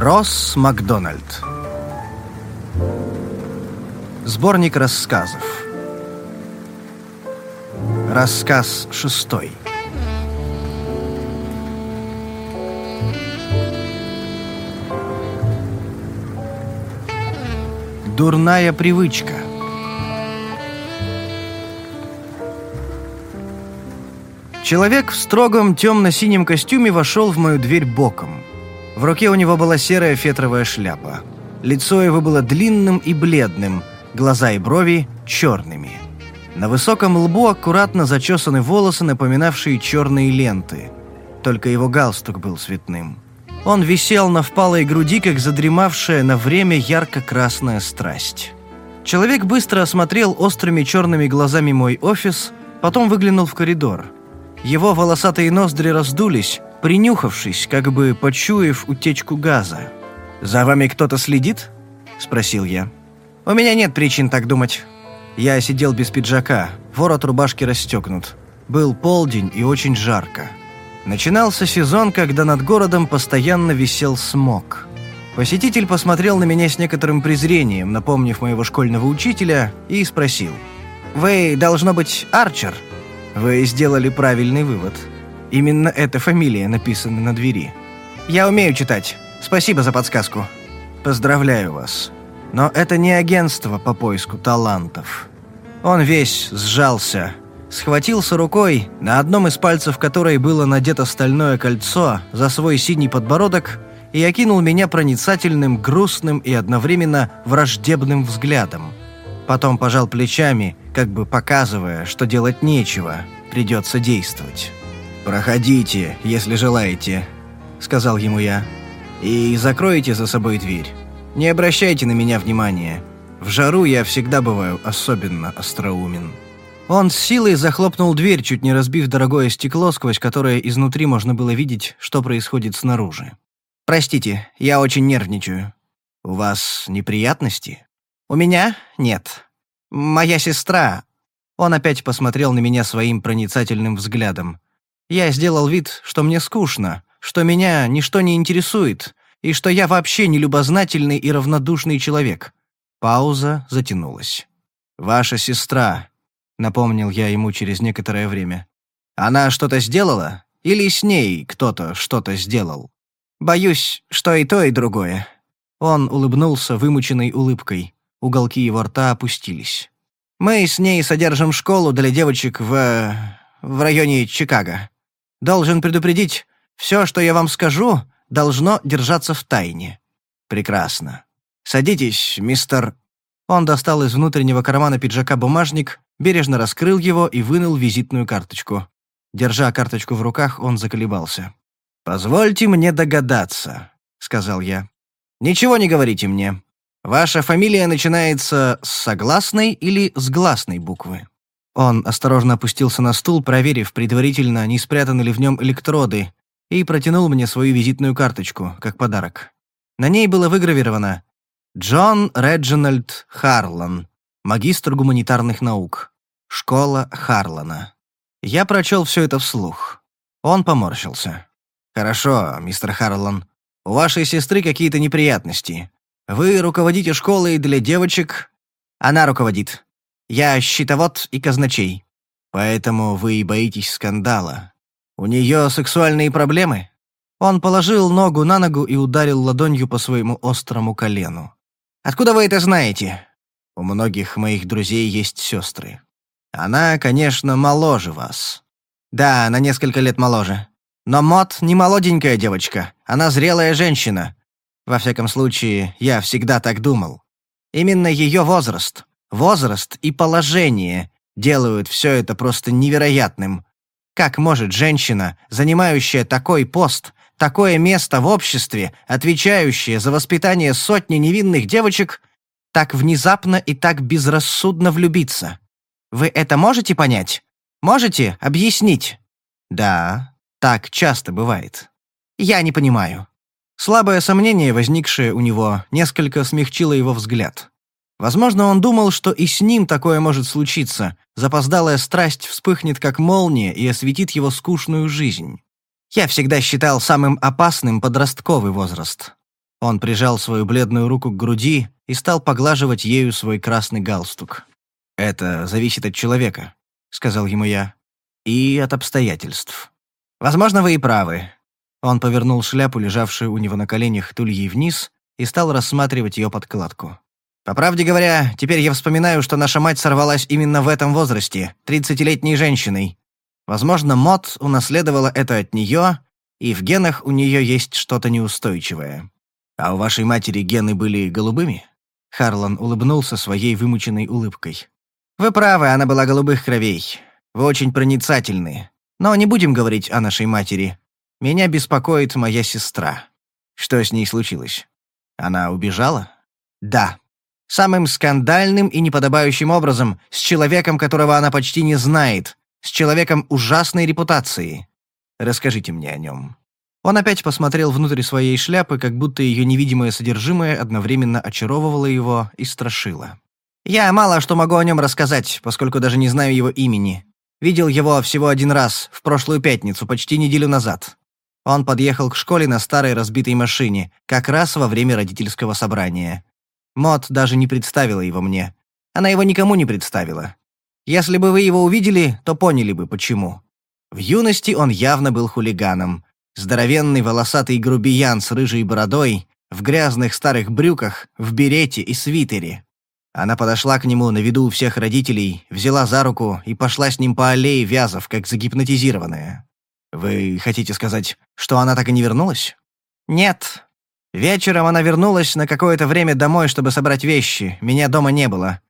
Росс Макдональд. Сборник рассказов. Рассказ шестой. Дурная привычка. Человек в строгом темно-синем костюме вошел в мою дверь боком. В руке у него была серая фетровая шляпа. Лицо его было длинным и бледным, глаза и брови черными. На высоком лбу аккуратно зачесаны волосы, напоминавшие черные ленты. Только его галстук был цветным. Он висел на впалой груди, как задремавшая на время ярко-красная страсть. Человек быстро осмотрел острыми черными глазами мой офис, потом выглянул в коридор. Его волосатые ноздри раздулись, принюхавшись, как бы почуяв утечку газа. «За вами кто-то следит?» – спросил я. «У меня нет причин так думать». Я сидел без пиджака, ворот рубашки расстегнут. Был полдень и очень жарко. Начинался сезон, когда над городом постоянно висел смог. Посетитель посмотрел на меня с некоторым презрением, напомнив моего школьного учителя, и спросил. «Вы, должно быть, Арчер?» «Вы сделали правильный вывод. Именно эта фамилия написана на двери. Я умею читать. Спасибо за подсказку. Поздравляю вас. Но это не агентство по поиску талантов». Он весь сжался, схватился рукой, на одном из пальцев которой было надето стальное кольцо, за свой синий подбородок и окинул меня проницательным, грустным и одновременно враждебным взглядом. Потом пожал плечами, как бы показывая, что делать нечего, придется действовать. «Проходите, если желаете», — сказал ему я, — «и закройте за собой дверь. Не обращайте на меня внимания. В жару я всегда бываю особенно остроумен». Он с силой захлопнул дверь, чуть не разбив дорогое стекло, сквозь которое изнутри можно было видеть, что происходит снаружи. «Простите, я очень нервничаю. У вас неприятности?» «У меня? Нет. Моя сестра...» Он опять посмотрел на меня своим проницательным взглядом. Я сделал вид, что мне скучно, что меня ничто не интересует, и что я вообще не любознательный и равнодушный человек. Пауза затянулась. «Ваша сестра», напомнил я ему через некоторое время. Она что-то сделала? Или с ней кто-то что-то сделал? Боюсь, что и то, и другое. Он улыбнулся вымученной улыбкой. Уголки его рта опустились. Мы с ней содержим школу для девочек в... в районе Чикаго. Должен предупредить, все, что я вам скажу, должно держаться в тайне. Прекрасно. Садитесь, мистер... Он достал из внутреннего кармана пиджака бумажник, бережно раскрыл его и вынул визитную карточку. Держа карточку в руках, он заколебался. «Позвольте мне догадаться», — сказал я. «Ничего не говорите мне. Ваша фамилия начинается с согласной или с гласной буквы?» Он осторожно опустился на стул, проверив предварительно, не спрятаны ли в нем электроды, и протянул мне свою визитную карточку, как подарок. На ней было выгравировано «Джон Реджинальд Харлан, магистр гуманитарных наук. Школа Харлана. Я прочел все это вслух. Он поморщился. «Хорошо, мистер Харлан. У вашей сестры какие-то неприятности. Вы руководите школой для девочек. Она руководит. Я счетовод и казначей. Поэтому вы и боитесь скандала. У нее сексуальные проблемы?» Он положил ногу на ногу и ударил ладонью по своему острому колену. «Откуда вы это знаете?» У многих моих друзей есть сестры. Она, конечно, моложе вас. Да, на несколько лет моложе. Но Мот не молоденькая девочка, она зрелая женщина. Во всяком случае, я всегда так думал. Именно ее возраст, возраст и положение делают все это просто невероятным. Как может женщина, занимающая такой пост, такое место в обществе, отвечающая за воспитание сотни невинных девочек, так внезапно и так безрассудно влюбиться? Вы это можете понять? Можете объяснить? Да, так часто бывает. Я не понимаю. Слабое сомнение, возникшее у него, несколько смягчило его взгляд. Возможно, он думал, что и с ним такое может случиться. Запоздалая страсть вспыхнет как молния и осветит его скучную жизнь. Я всегда считал самым опасным подростковый возраст. Он прижал свою бледную руку к груди и стал поглаживать ею свой красный галстук. «Это зависит от человека», — сказал ему я, — «и от обстоятельств. Возможно, вы и правы». Он повернул шляпу, лежавшую у него на коленях, тульей вниз, и стал рассматривать ее подкладку. «По правде говоря, теперь я вспоминаю, что наша мать сорвалась именно в этом возрасте, тридцатилетней женщиной. Возможно, Мот унаследовала это от нее, и в генах у нее есть что-то неустойчивое. А у вашей матери гены были голубыми?» Харлан улыбнулся своей вымученной улыбкой. «Вы правы, она была голубых кровей. Вы очень проницательны. Но не будем говорить о нашей матери. Меня беспокоит моя сестра. Что с ней случилось? Она убежала? Да. Самым скандальным и неподобающим образом, с человеком, которого она почти не знает, с человеком ужасной репутации. Расскажите мне о нем». Он опять посмотрел внутрь своей шляпы, как будто ее невидимое содержимое одновременно очаровывало его и страшило. «Я мало что могу о нем рассказать, поскольку даже не знаю его имени. Видел его всего один раз, в прошлую пятницу, почти неделю назад. Он подъехал к школе на старой разбитой машине, как раз во время родительского собрания. Мот даже не представила его мне. Она его никому не представила. Если бы вы его увидели, то поняли бы, почему. В юности он явно был хулиганом. Здоровенный волосатый грубиян с рыжей бородой, в грязных старых брюках, в берете и свитере. Она подошла к нему на виду у всех родителей, взяла за руку и пошла с ним по аллее вязов, как загипнотизированная. «Вы хотите сказать, что она так и не вернулась?» «Нет. Вечером она вернулась на какое-то время домой, чтобы собрать вещи. Меня дома не было.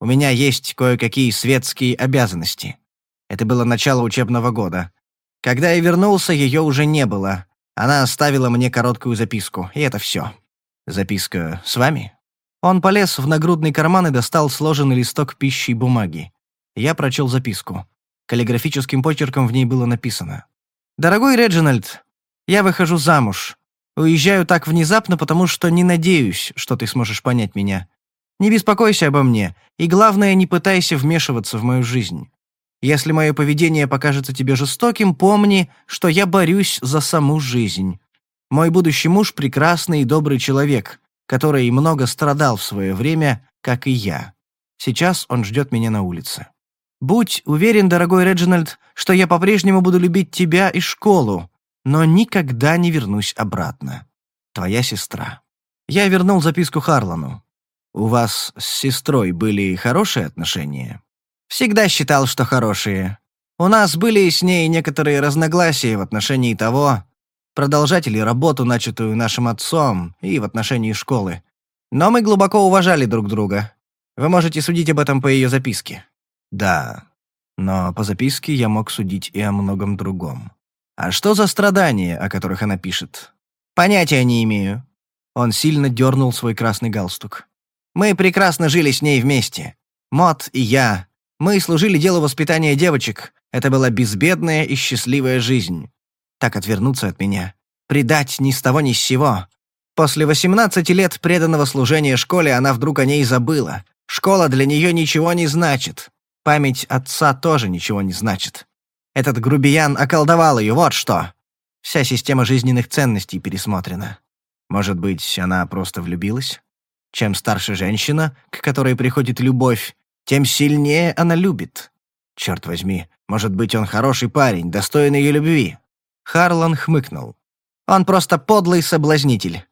У меня есть кое-какие светские обязанности. Это было начало учебного года. Когда я вернулся, ее уже не было. Она оставила мне короткую записку, и это все. Записка с вами? Он полез в нагрудный карман и достал сложенный листок пищи и бумаги. Я прочел записку. Каллиграфическим почерком в ней было написано. «Дорогой Реджинальд, я выхожу замуж. Уезжаю так внезапно, потому что не надеюсь, что ты сможешь понять меня. Не беспокойся обо мне, и главное, не пытайся вмешиваться в мою жизнь. Если мое поведение покажется тебе жестоким, помни, что я борюсь за саму жизнь. Мой будущий муж – прекрасный и добрый человек, который много страдал в свое время, как и я. Сейчас он ждет меня на улице. Будь уверен, дорогой Реджинальд, что я по-прежнему буду любить тебя и школу, но никогда не вернусь обратно. Твоя сестра. Я вернул записку Харлану. У вас с сестрой были хорошие отношения? Всегда считал, что хорошие. У нас были с ней некоторые разногласия в отношении того, продолжать ли работу, начатую нашим отцом, и в отношении школы. Но мы глубоко уважали друг друга. Вы можете судить об этом по ее записке. Да, но по записке я мог судить и о многом другом. А что за страдания, о которых она пишет? Понятия не имею. Он сильно дернул свой красный галстук. Мы прекрасно жили с ней вместе. Мот и я, мы служили делу воспитания девочек. Это была безбедная и счастливая жизнь. Так отвернуться от меня. Предать ни с того ни с сего. После 18 лет преданного служения школе она вдруг о ней забыла. Школа для нее ничего не значит. Память отца тоже ничего не значит. Этот грубиян околдовал ее, вот что. Вся система жизненных ценностей пересмотрена. Может быть, она просто влюбилась? Чем старше женщина, к которой приходит любовь, тем сильнее она любит. Черт возьми, может быть, он хороший парень, достойный ее любви. Харлан хмыкнул. Он просто подлый соблазнитель.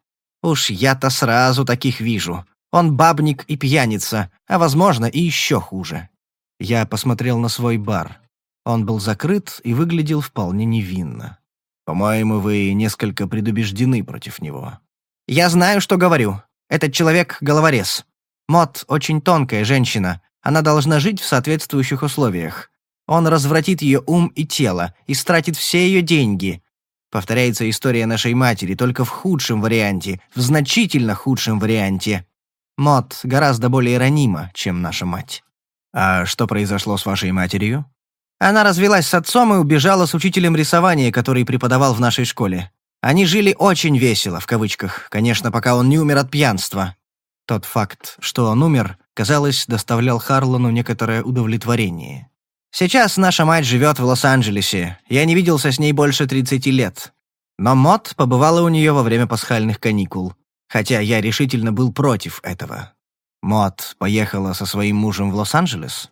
Уж я-то сразу таких вижу. Он бабник и пьяница, а, возможно, и еще хуже. Я посмотрел на свой бар. Он был закрыт и выглядел вполне невинно. По-моему, вы несколько предубеждены против него. Я знаю, что говорю. Этот человек — головорез. Мот — очень тонкая женщина, она должна жить в соответствующих условиях. Он развратит ее ум и тело, и стратит все ее деньги. Повторяется история нашей матери, только в худшем варианте, в значительно худшем варианте. Мот гораздо более ранима, чем наша мать. А что произошло с вашей матерью? Она развелась с отцом и убежала с учителем рисования, который преподавал в нашей школе. Они жили очень весело, в кавычках, конечно, пока он не умер от пьянства. Тот факт, что он умер, казалось, доставлял Харлану некоторое удовлетворение. «Сейчас наша мать живет в Лос-Анджелесе. Я не виделся с ней больше 30 лет. Но Мот побывала у нее во время пасхальных каникул. хотя я решительно был против этого. Мот поехала со своим мужем в Лос-Анджелес?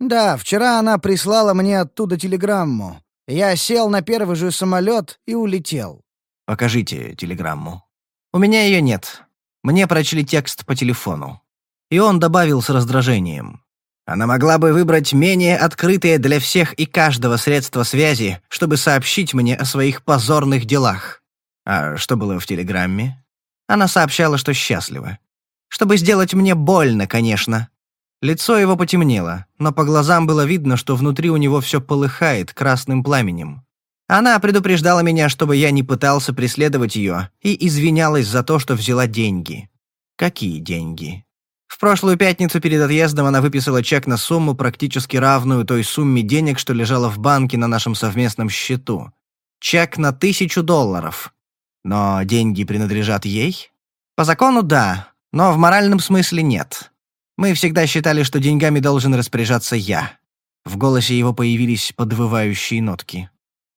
Да, вчера она прислала мне оттуда телеграмму. Я сел на первый же самолет и улетел. Покажите телеграмму. У меня ее нет. Мне прочли текст по телефону. И он добавил с раздражением. Она могла бы выбрать менее открытые для всех и каждого средства связи, чтобы сообщить мне о своих позорных делах. А что было в телеграмме? Она сообщала, что счастлива. Чтобы сделать мне больно, конечно. Лицо его потемнело, но по глазам было видно, что внутри у него все полыхает красным пламенем. Она предупреждала меня, чтобы я не пытался преследовать ее, и извинялась за то, что взяла деньги. Какие деньги? В прошлую пятницу перед отъездом она выписала чек на сумму, практически равную той сумме денег, что лежала в банке на нашем совместном счету. Чек на тысячу долларов. Но деньги принадлежат ей? По закону – да, но в моральном смысле нет. Мы всегда считали, что деньгами должен распоряжаться я. В голосе его появились подвывающие нотки.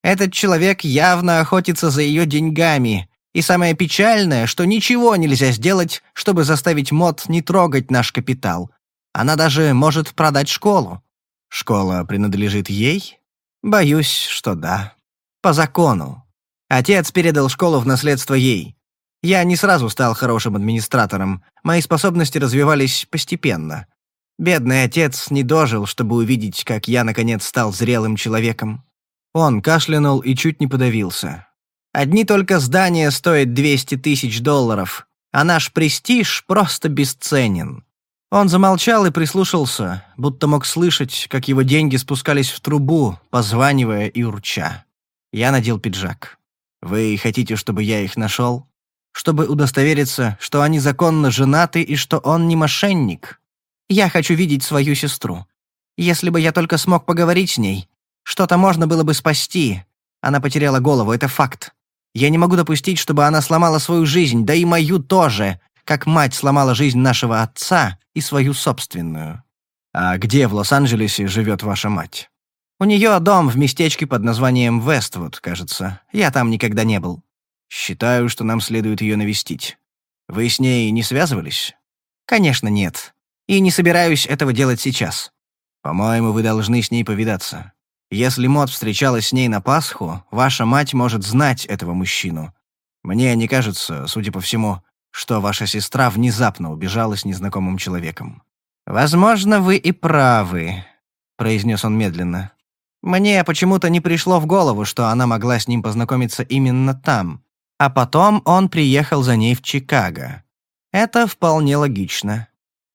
Этот человек явно охотится за ее деньгами, и самое печальное, что ничего нельзя сделать, чтобы заставить Мод не трогать наш капитал. Она даже может продать школу. Школа принадлежит ей? Боюсь, что да. По закону. Отец передал школу в наследство ей. Я не сразу стал хорошим администратором, мои способности развивались постепенно. Бедный отец не дожил, чтобы увидеть, как я, наконец, стал зрелым человеком. Он кашлянул и чуть не подавился. Одни только здания стоят 200 тысяч долларов, а наш престиж просто бесценен. Он замолчал и прислушался, будто мог слышать, как его деньги спускались в трубу, позванивая и урча. Я надел пиджак. «Вы хотите, чтобы я их нашел?» Чтобы удостовериться, что они законно женаты и что он не мошенник. Я хочу видеть свою сестру. Если бы я только смог поговорить с ней, что-то можно было бы спасти. Она потеряла голову, это факт. Я не могу допустить, чтобы она сломала свою жизнь, да и мою тоже, как мать сломала жизнь нашего отца и свою собственную. А где в Лос-Анджелесе живет ваша мать? У нее дом в местечке под названием Вествуд, кажется. Я там никогда не был. Считаю, что нам следует ее навестить. Вы с ней не связывались? Конечно, нет. И не собираюсь этого делать сейчас. По-моему, вы должны с ней повидаться. Если Мот встречалась с ней на Пасху, ваша мать может знать этого мужчину. Мне не кажется, судя по всему, что ваша сестра внезапно убежала с незнакомым человеком. «Возможно, вы и правы», — произнес он медленно. «Мне почему-то не пришло в голову, что она могла с ним познакомиться именно там, а потом он приехал за ней в Чикаго. Это вполне логично.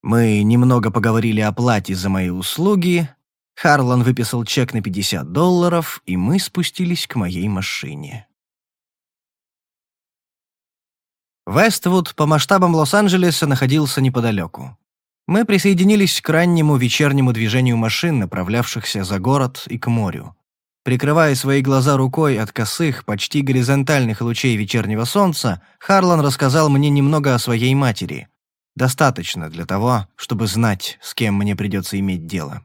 Мы немного поговорили о плате за мои услуги. Харлан выписал чек на 50 долларов, и мы спустились к моей машине. Вествуд по масштабам Лос-Анджелеса находился неподалеку. Мы присоединились к раннему вечернему движению машин, направлявшихся за город и к морю. Прикрывая свои глаза рукой от косых, почти горизонтальных лучей вечернего солнца, Харлан рассказал мне немного о своей матери. Достаточно для того, чтобы знать, с кем мне придется иметь дело.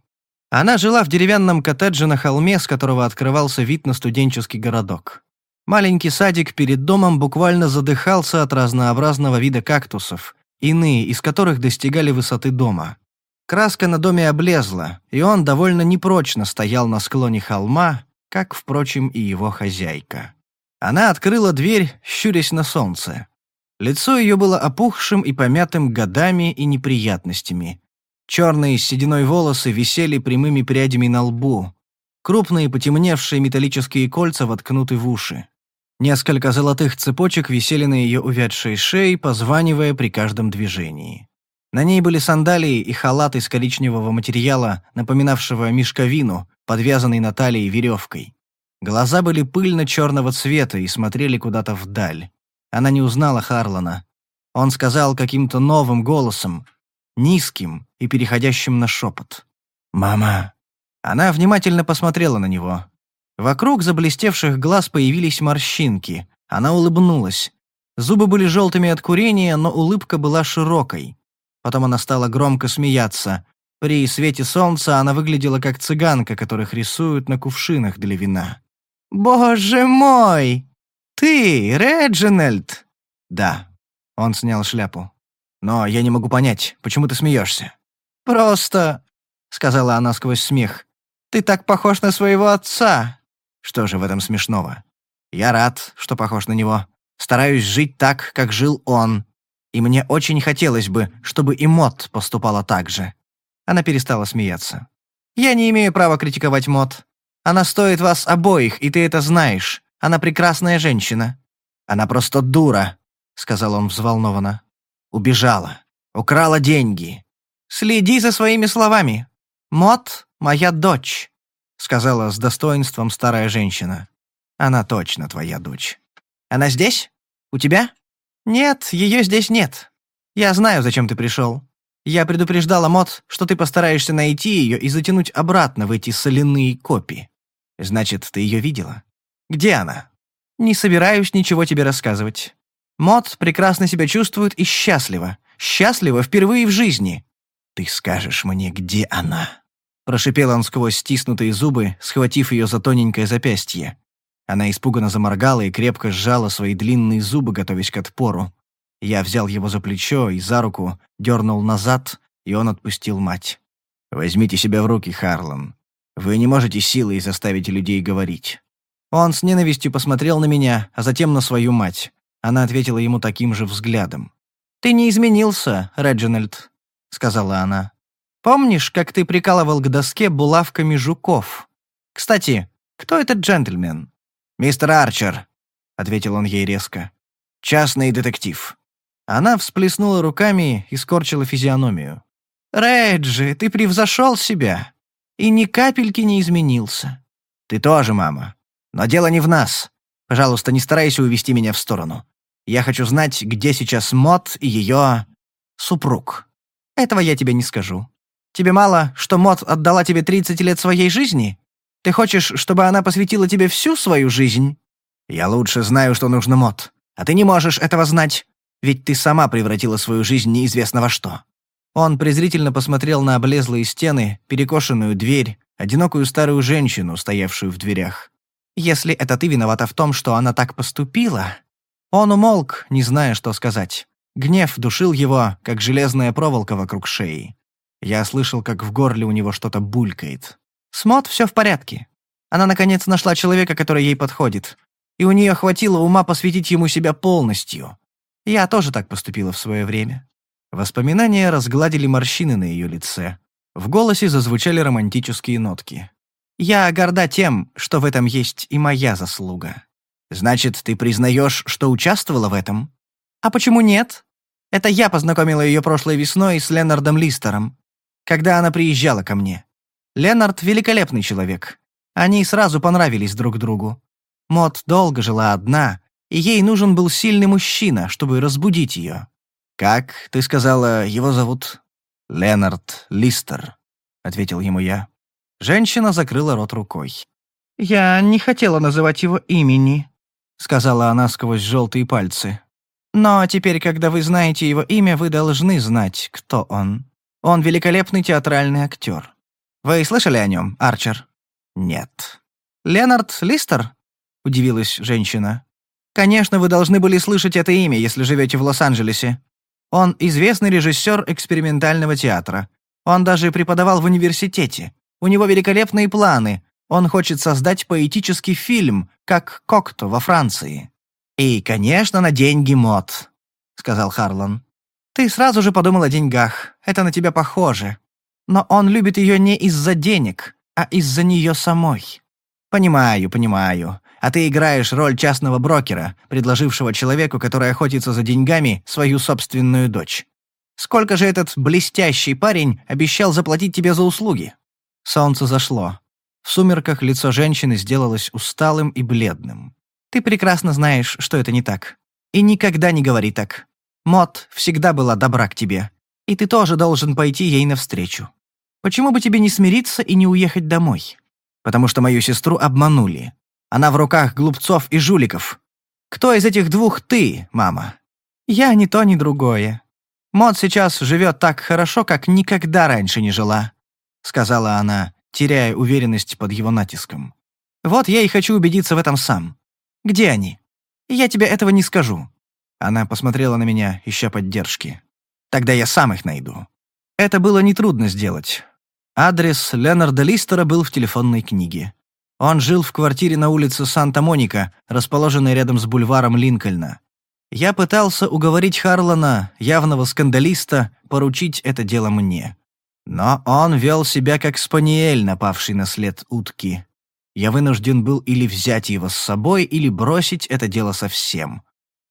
Она жила в деревянном коттедже на холме, с которого открывался вид на студенческий городок. Маленький садик перед домом буквально задыхался от разнообразного вида кактусов, иные из которых достигали высоты дома. Краска на доме облезла, и он довольно непрочно стоял на склоне холма, как, впрочем, и его хозяйка. Она открыла дверь, щурясь на солнце. Лицо ее было опухшим и помятым годами и неприятностями. Черные с сединой волосы висели прямыми прядями на лбу. Крупные потемневшие металлические кольца воткнуты в уши. Несколько золотых цепочек висели на ее увядшей шее, позванивая при каждом движении. На ней были сандалии и халат из коричневого материала, напоминавшего мешковину, подвязанный на талии веревкой. Глаза были пыльно-черного цвета и смотрели куда-то вдаль. Она не узнала Харлана. Он сказал каким-то новым голосом, низким и переходящим на шепот. «Мама!» Она внимательно посмотрела на него. Вокруг заблестевших глаз появились морщинки. Она улыбнулась. Зубы были желтыми от курения, но улыбка была широкой. Потом она стала громко смеяться. При свете солнца она выглядела как цыганка, которых рисуют на кувшинах для вина. «Боже мой! Ты, Реджинальд!» «Да». Он снял шляпу. «Но я не могу понять, почему ты смеешься?» «Просто...» — сказала она сквозь смех. «Ты так похож на своего отца!» «Что же в этом смешного? Я рад, что похож на него. Стараюсь жить так, как жил он. И мне очень хотелось бы, чтобы и Мот поступала так же». Она перестала смеяться. «Я не имею права критиковать Мот. Она стоит вас обоих, и ты это знаешь. Она прекрасная женщина». «Она просто дура», — сказал он взволнованно. «Убежала. Украла деньги. Следи за своими словами. Мот — моя дочь», — сказала с достоинством старая женщина. «Она точно твоя дочь. Она здесь? У тебя?» «Нет, ее здесь нет. Я знаю, зачем ты пришел. Я предупреждала Мот, что ты постараешься найти ее и затянуть обратно в эти соляные копии. Значит, ты ее видела? Где она?» «Не собираюсь ничего тебе рассказывать. Мот прекрасно себя чувствует и счастлива. Счастлива впервые в жизни. Ты скажешь мне, где она?» Прошипел он сквозь стиснутые зубы, схватив ее за тоненькое запястье. Она испуганно заморгала и крепко сжала свои длинные зубы, готовясь к отпору. Я взял его за плечо и за руку, дернул назад, и он отпустил мать. «Возьмите себя в руки, Харлан. Вы не можете силой заставить людей говорить». Он с ненавистью посмотрел на меня, а затем на свою мать. Она ответила ему таким же взглядом. «Ты не изменился, Реджинальд», — сказала она. «Помнишь, как ты прикалывал к доске булавками жуков? Кстати, кто этот джентльмен?» «Мистер Арчер», — ответил он ей резко. «Частный детектив». Она всплеснула руками и скорчила физиономию. «Реджи, ты превзошел себя и ни капельки не изменился». «Ты тоже, мама. Но дело не в нас. Пожалуйста, не старайся увести меня в сторону. Я хочу знать, где сейчас Мот и ее... супруг. Этого я тебе не скажу. Тебе мало, что Мот отдала тебе 30 лет своей жизни? Ты хочешь, чтобы она посвятила тебе всю свою жизнь? Я лучше знаю, что нужно Мот. А ты не можешь этого знать. Ведь ты сама превратила свою жизнь неизвестно во что». Он презрительно посмотрел на облезлые стены, перекошенную дверь, одинокую старую женщину, стоявшую в дверях. «Если это ты виновата в том, что она так поступила...» Он умолк, не зная, что сказать. Гнев душил его, как железная проволока вокруг шеи. Я слышал, как в горле у него что-то булькает. Смот все в порядке. Она, наконец, нашла человека, который ей подходит. И у нее хватило ума посвятить ему себя полностью. Я тоже так поступила в свое время. Воспоминания разгладили морщины на ее лице. В голосе зазвучали романтические нотки. «Я горда тем, что в этом есть и моя заслуга». «Значит, ты признаешь, что участвовала в этом?» «А почему нет? Это я познакомила ее прошлой весной с Ленардом Листером, когда она приезжала ко мне. Ленард — великолепный человек. Они сразу понравились друг другу. Мот долго жила одна, и ей нужен был сильный мужчина, чтобы разбудить ее. «Как, ты сказала, его зовут?» «Ленард Листер», — ответил ему я. Женщина закрыла рот рукой. «Я не хотела называть его имени», — сказала она сквозь желтые пальцы. «Но теперь, когда вы знаете его имя, вы должны знать, кто он. Он великолепный театральный актер. Вы слышали о нем, Арчер?» «Нет». «Ленард Листер?» — удивилась женщина. «Конечно, вы должны были слышать это имя, если живете в Лос-Анджелесе. Он известный режиссер экспериментального театра. Он даже преподавал в университете. У него великолепные планы. Он хочет создать поэтический фильм, как Кокто во Франции. И, конечно, на деньги мод», — сказал Харлан. «Ты сразу же подумал о деньгах. Это на тебя похоже. Но он любит ее не из-за денег, а из-за нее самой. Понимаю, понимаю. А ты играешь роль частного брокера, предложившего человеку, который охотится за деньгами, свою собственную дочь. Сколько же этот блестящий парень обещал заплатить тебе за услуги? Солнце зашло. В сумерках лицо женщины сделалось усталым и бледным. Ты прекрасно знаешь, что это не так. И никогда не говори так. Мот всегда была добра к тебе и ты тоже должен пойти ей навстречу. Почему бы тебе не смириться и не уехать домой? Потому что мою сестру обманули. Она в руках глупцов и жуликов. Кто из этих двух ты, мама? Я ни то, ни другое. Мод сейчас живет так хорошо, как никогда раньше не жила», — сказала она, теряя уверенность под его натиском. «Вот я и хочу убедиться в этом сам. Где они? Я тебе этого не скажу. Она посмотрела на меня, ища поддержки. «Тогда я сам их найду». Это было нетрудно сделать. Адрес Леонарда Листера был в телефонной книге. Он жил в квартире на улице Санта-Моника, расположенной рядом с бульваром Линкольна. Я пытался уговорить Харлана, явного скандалиста, поручить это дело мне. Но он вел себя как спаниель, напавший на след утки. Я вынужден был или взять его с собой, или бросить это дело совсем.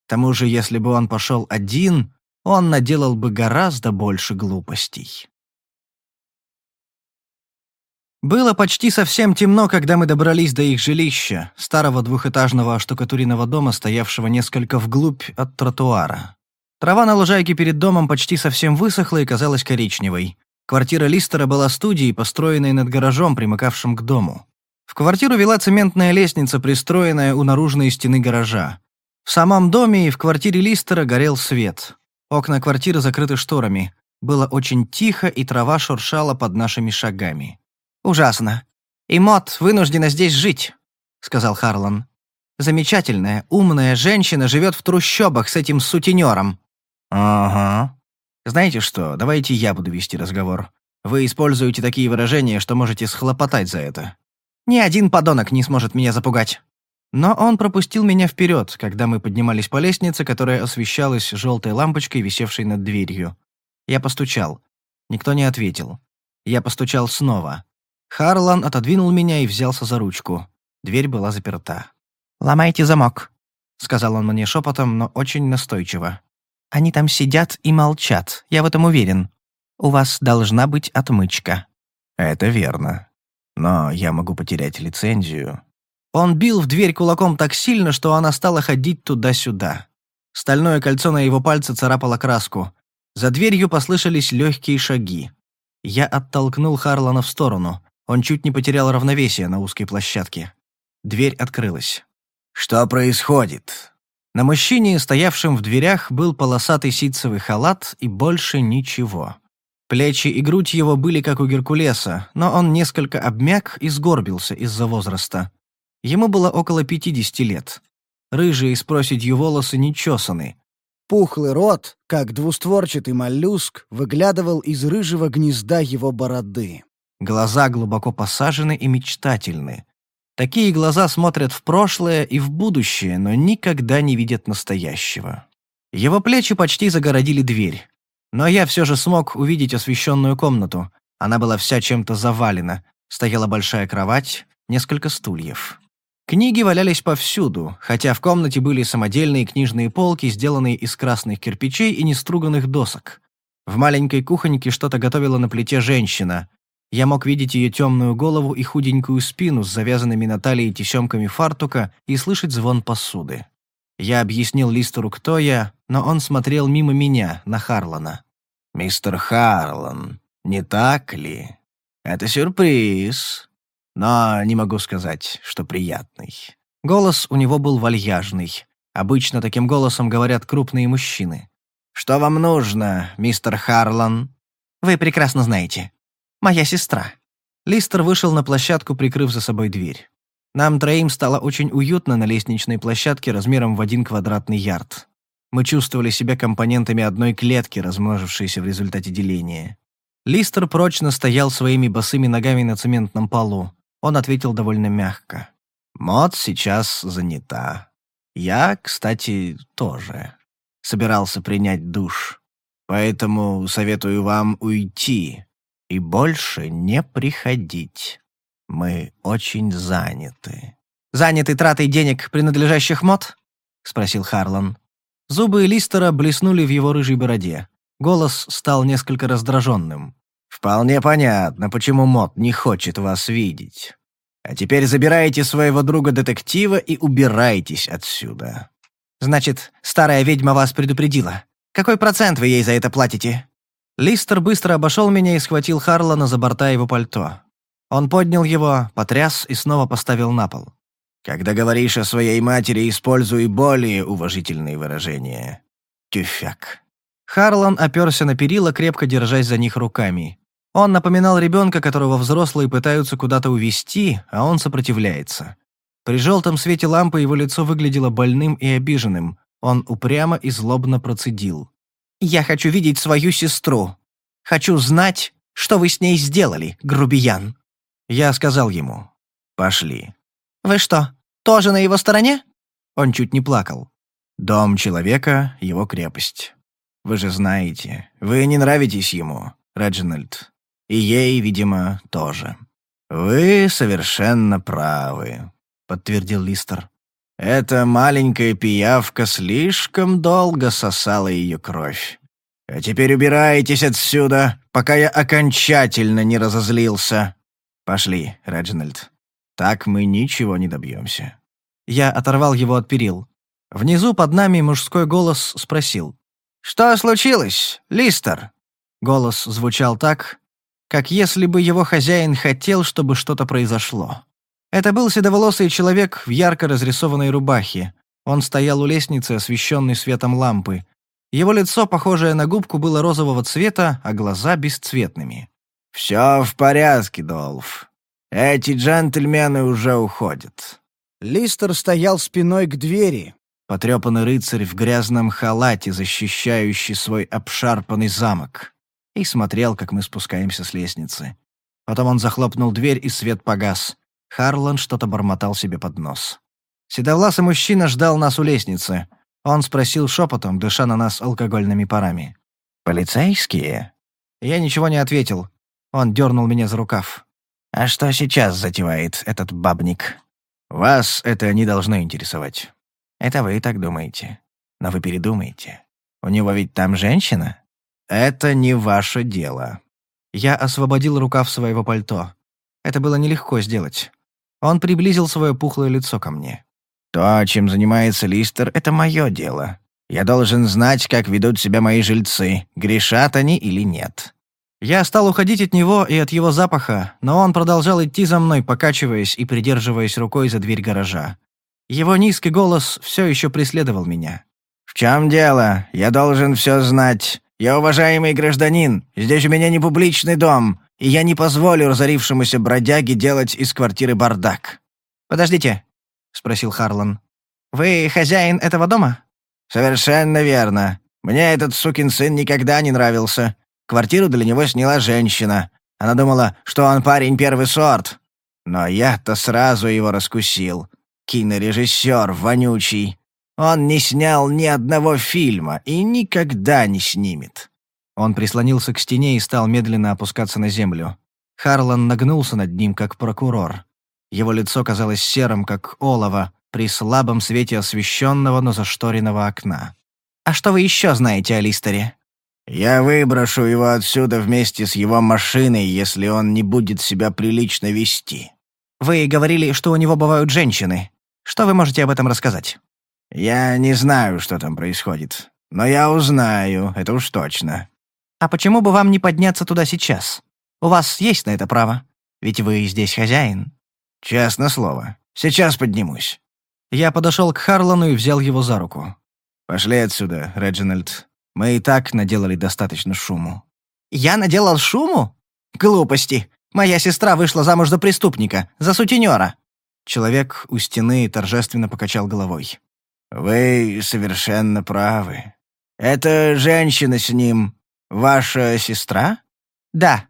К тому же, если бы он пошел один, он наделал бы гораздо больше глупостей. Было почти совсем темно, когда мы добрались до их жилища, старого двухэтажного штукатуренного дома, стоявшего несколько вглубь от тротуара. Трава на лужайке перед домом почти совсем высохла и казалась коричневой. Квартира Листера была студией, построенной над гаражом, примыкавшим к дому. В квартиру вела цементная лестница, пристроенная у наружной стены гаража. В самом доме и в квартире Листера горел свет. Окна квартиры закрыты шторами. Было очень тихо, и трава шуршала под нашими шагами. «Ужасно. И Мот вынуждена здесь жить», — сказал Харлан. «Замечательная, умная женщина живет в трущобах с этим сутенером». «Ага». «Знаете что, давайте я буду вести разговор. Вы используете такие выражения, что можете схлопотать за это. Ни один подонок не сможет меня запугать». Но он пропустил меня вперед, когда мы поднимались по лестнице, которая освещалась желтой лампочкой, висевшей над дверью. Я постучал. Никто не ответил. Я постучал снова. Харлан отодвинул меня и взялся за ручку. Дверь была заперта. «Ломайте замок», — сказал он мне шепотом, но очень настойчиво. «Они там сидят и молчат, я в этом уверен. У вас должна быть отмычка». «Это верно. Но я могу потерять лицензию». Он бил в дверь кулаком так сильно, что она стала ходить туда-сюда. Стальное кольцо на его пальце царапало краску. За дверью послышались легкие шаги. Я оттолкнул Харлана в сторону. Он чуть не потерял равновесие на узкой площадке. Дверь открылась. «Что происходит?» На мужчине, стоявшем в дверях, был полосатый ситцевый халат и больше ничего. Плечи и грудь его были как у Геркулеса, но он несколько обмяк и сгорбился из-за возраста. Ему было около 50 лет. Рыжие с проседью волосы не чесаны. Пухлый рот, как двустворчатый моллюск, выглядывал из рыжего гнезда его бороды. Глаза глубоко посажены и мечтательны. Такие глаза смотрят в прошлое и в будущее, но никогда не видят настоящего. Его плечи почти загородили дверь. Но я все же смог увидеть освещенную комнату. Она была вся чем-то завалена. Стояла большая кровать, несколько стульев. Книги валялись повсюду, хотя в комнате были самодельные книжные полки, сделанные из красных кирпичей и неструганных досок. В маленькой кухоньке что-то готовила на плите женщина, я мог видеть ее темную голову и худенькую спину с завязанными на талии тесемками фартука и слышать звон посуды. Я объяснил Листеру, кто я, но он смотрел мимо меня, на Харлана. «Мистер Харлан, не так ли? Это сюрприз, но не могу сказать, что приятный». Голос у него был вальяжный. Обычно таким голосом говорят крупные мужчины. «Что вам нужно, мистер Харлан?» «Вы прекрасно знаете. Моя сестра». Листер вышел на площадку, прикрыв за собой дверь. Нам троим стало очень уютно на лестничной площадке размером в один квадратный ярд. Мы чувствовали себя компонентами одной клетки, размножившейся в результате деления. Листер прочно стоял своими босыми ногами на цементном полу. Он ответил довольно мягко. «Мод сейчас занята. Я, кстати, тоже. Собирался принять душ. Поэтому советую вам уйти и больше не приходить. Мы очень заняты». «Заняты тратой денег, принадлежащих мод?» — спросил Харлан. Зубы Листера блеснули в его рыжей бороде. Голос стал несколько раздраженным. «Вполне понятно, почему Мот не хочет вас видеть. А теперь забирайте своего друга-детектива и убирайтесь отсюда». «Значит, старая ведьма вас предупредила. Какой процент вы ей за это платите?» Листер быстро обошел меня и схватил Харлана за борта его пальто. Он поднял его, потряс и снова поставил на пол. «Когда говоришь о своей матери, используй более уважительные выражения. Тюфяк». Харлан оперся на перила, крепко держась за них руками. Он напоминал ребенка, которого взрослые пытаются куда-то увести, а он сопротивляется. При желтом свете лампы его лицо выглядело больным и обиженным. Он упрямо и злобно процедил. «Я хочу видеть свою сестру. Хочу знать, что вы с ней сделали, грубиян». Я сказал ему. «Пошли». «Вы что, тоже на его стороне?» Он чуть не плакал. «Дом человека — его крепость. Вы же знаете, вы не нравитесь ему, Реджинальд. И ей, видимо, тоже». «Вы совершенно правы», — подтвердил Листер. Эта маленькая пиявка слишком долго сосала ее кровь. А теперь убирайтесь отсюда, пока я окончательно не разозлился. Пошли, Реджинальд. Так мы ничего не добьемся. Я оторвал его от перил. Внизу под нами мужской голос спросил. «Что случилось, Листер?» Голос звучал так, как если бы его хозяин хотел, чтобы что-то произошло. Это был седоволосый человек в ярко разрисованной рубахе. Он стоял у лестницы, освещенной светом лампы. Его лицо, похожее на губку, было розового цвета, а глаза бесцветными. «Все в порядке, Долф. Эти джентльмены уже уходят». Листер стоял спиной к двери. Потрепанный рыцарь в грязном халате, защищающий свой обшарпанный замок. И смотрел, как мы спускаемся с лестницы. Потом он захлопнул дверь, и свет погас. Харлан что-то бормотал себе под нос. Седовласый мужчина ждал нас у лестницы. Он спросил шепотом, дыша на нас алкогольными парами. «Полицейские?» Я ничего не ответил. Он дернул меня за рукав. «А что сейчас затевает этот бабник?» «Вас это не должно интересовать». «Это вы так думаете. Но вы передумаете. У него ведь там женщина?» «Это не ваше дело». Я освободил рукав своего пальто. Это было нелегко сделать. Он приблизил свое пухлое лицо ко мне. «То, чем занимается Листер, это мое дело. Я должен знать, как ведут себя мои жильцы, грешат они или нет». Я стал уходить от него и от его запаха, но он продолжал идти за мной, покачиваясь и придерживаясь рукой за дверь гаража. Его низкий голос все еще преследовал меня. «В чем дело? Я должен все знать. Я уважаемый гражданин. Здесь у меня не публичный дом и я не позволю разорившемуся бродяге делать из квартиры бардак». «Подождите», — спросил Харлан. «Вы хозяин этого дома?» «Совершенно верно. Мне этот сукин сын никогда не нравился. Квартиру для него сняла женщина. Она думала, что он парень первый сорт. Но я-то сразу его раскусил. Кинорежиссер вонючий. Он не снял ни одного фильма и никогда не снимет. Он прислонился к стене и стал медленно опускаться на землю. Харлан нагнулся над ним, как прокурор. Его лицо казалось серым, как олово, при слабом свете освещенного, но зашторенного окна. «А что вы еще знаете о Листере?» «Я выброшу его отсюда вместе с его машиной, если он не будет себя прилично вести». «Вы говорили, что у него бывают женщины. Что вы можете об этом рассказать?» «Я не знаю, что там происходит. Но я узнаю, это уж точно. А почему бы вам не подняться туда сейчас? У вас есть на это право. Ведь вы здесь хозяин». «Честно слово. Сейчас поднимусь». Я подошел к Харлану и взял его за руку. «Пошли отсюда, Реджинальд. Мы и так наделали достаточно шуму». «Я наделал шуму? Глупости. Моя сестра вышла замуж за преступника, за сутенера». Человек у стены торжественно покачал головой. «Вы совершенно правы. Это женщина с ним, «Ваша сестра?» «Да».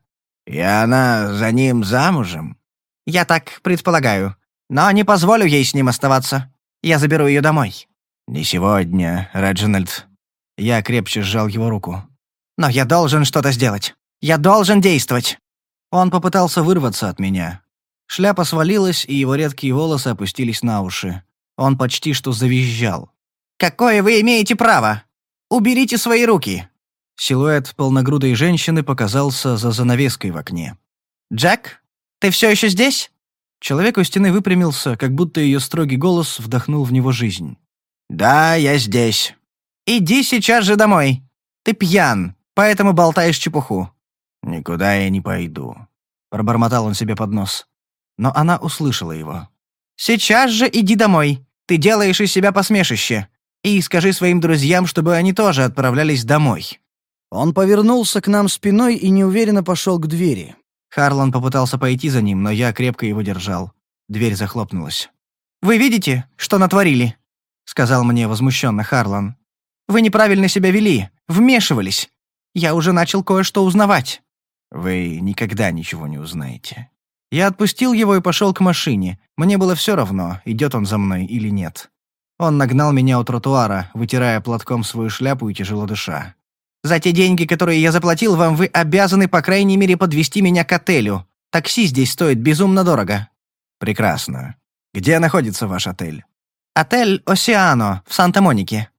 «И она за ним замужем?» «Я так предполагаю. Но не позволю ей с ним оставаться. Я заберу ее домой». «Не сегодня, Реджинальд». Я крепче сжал его руку. «Но я должен что-то сделать. Я должен действовать». Он попытался вырваться от меня. Шляпа свалилась, и его редкие волосы опустились на уши. Он почти что завизжал. «Какое вы имеете право? Уберите свои руки!» Силуэт полногрудой женщины показался за занавеской в окне. «Джек, ты все еще здесь?» Человек у стены выпрямился, как будто ее строгий голос вдохнул в него жизнь. «Да, я здесь». «Иди сейчас же домой. Ты пьян, поэтому болтаешь чепуху». «Никуда я не пойду», — пробормотал он себе под нос. Но она услышала его. «Сейчас же иди домой. Ты делаешь из себя посмешище. И скажи своим друзьям, чтобы они тоже отправлялись домой». Он повернулся к нам спиной и неуверенно пошел к двери. Харлан попытался пойти за ним, но я крепко его держал. Дверь захлопнулась. «Вы видите, что натворили?» — сказал мне возмущенно Харлан. «Вы неправильно себя вели, вмешивались. Я уже начал кое-что узнавать». «Вы никогда ничего не узнаете». Я отпустил его и пошел к машине. Мне было все равно, идет он за мной или нет. Он нагнал меня у тротуара, вытирая платком свою шляпу и тяжело дыша. «За те деньги, которые я заплатил вам, вы обязаны, по крайней мере, подвести меня к отелю. Такси здесь стоит безумно дорого». «Прекрасно. Где находится ваш отель?» «Отель «Осиано» в Санта-Монике».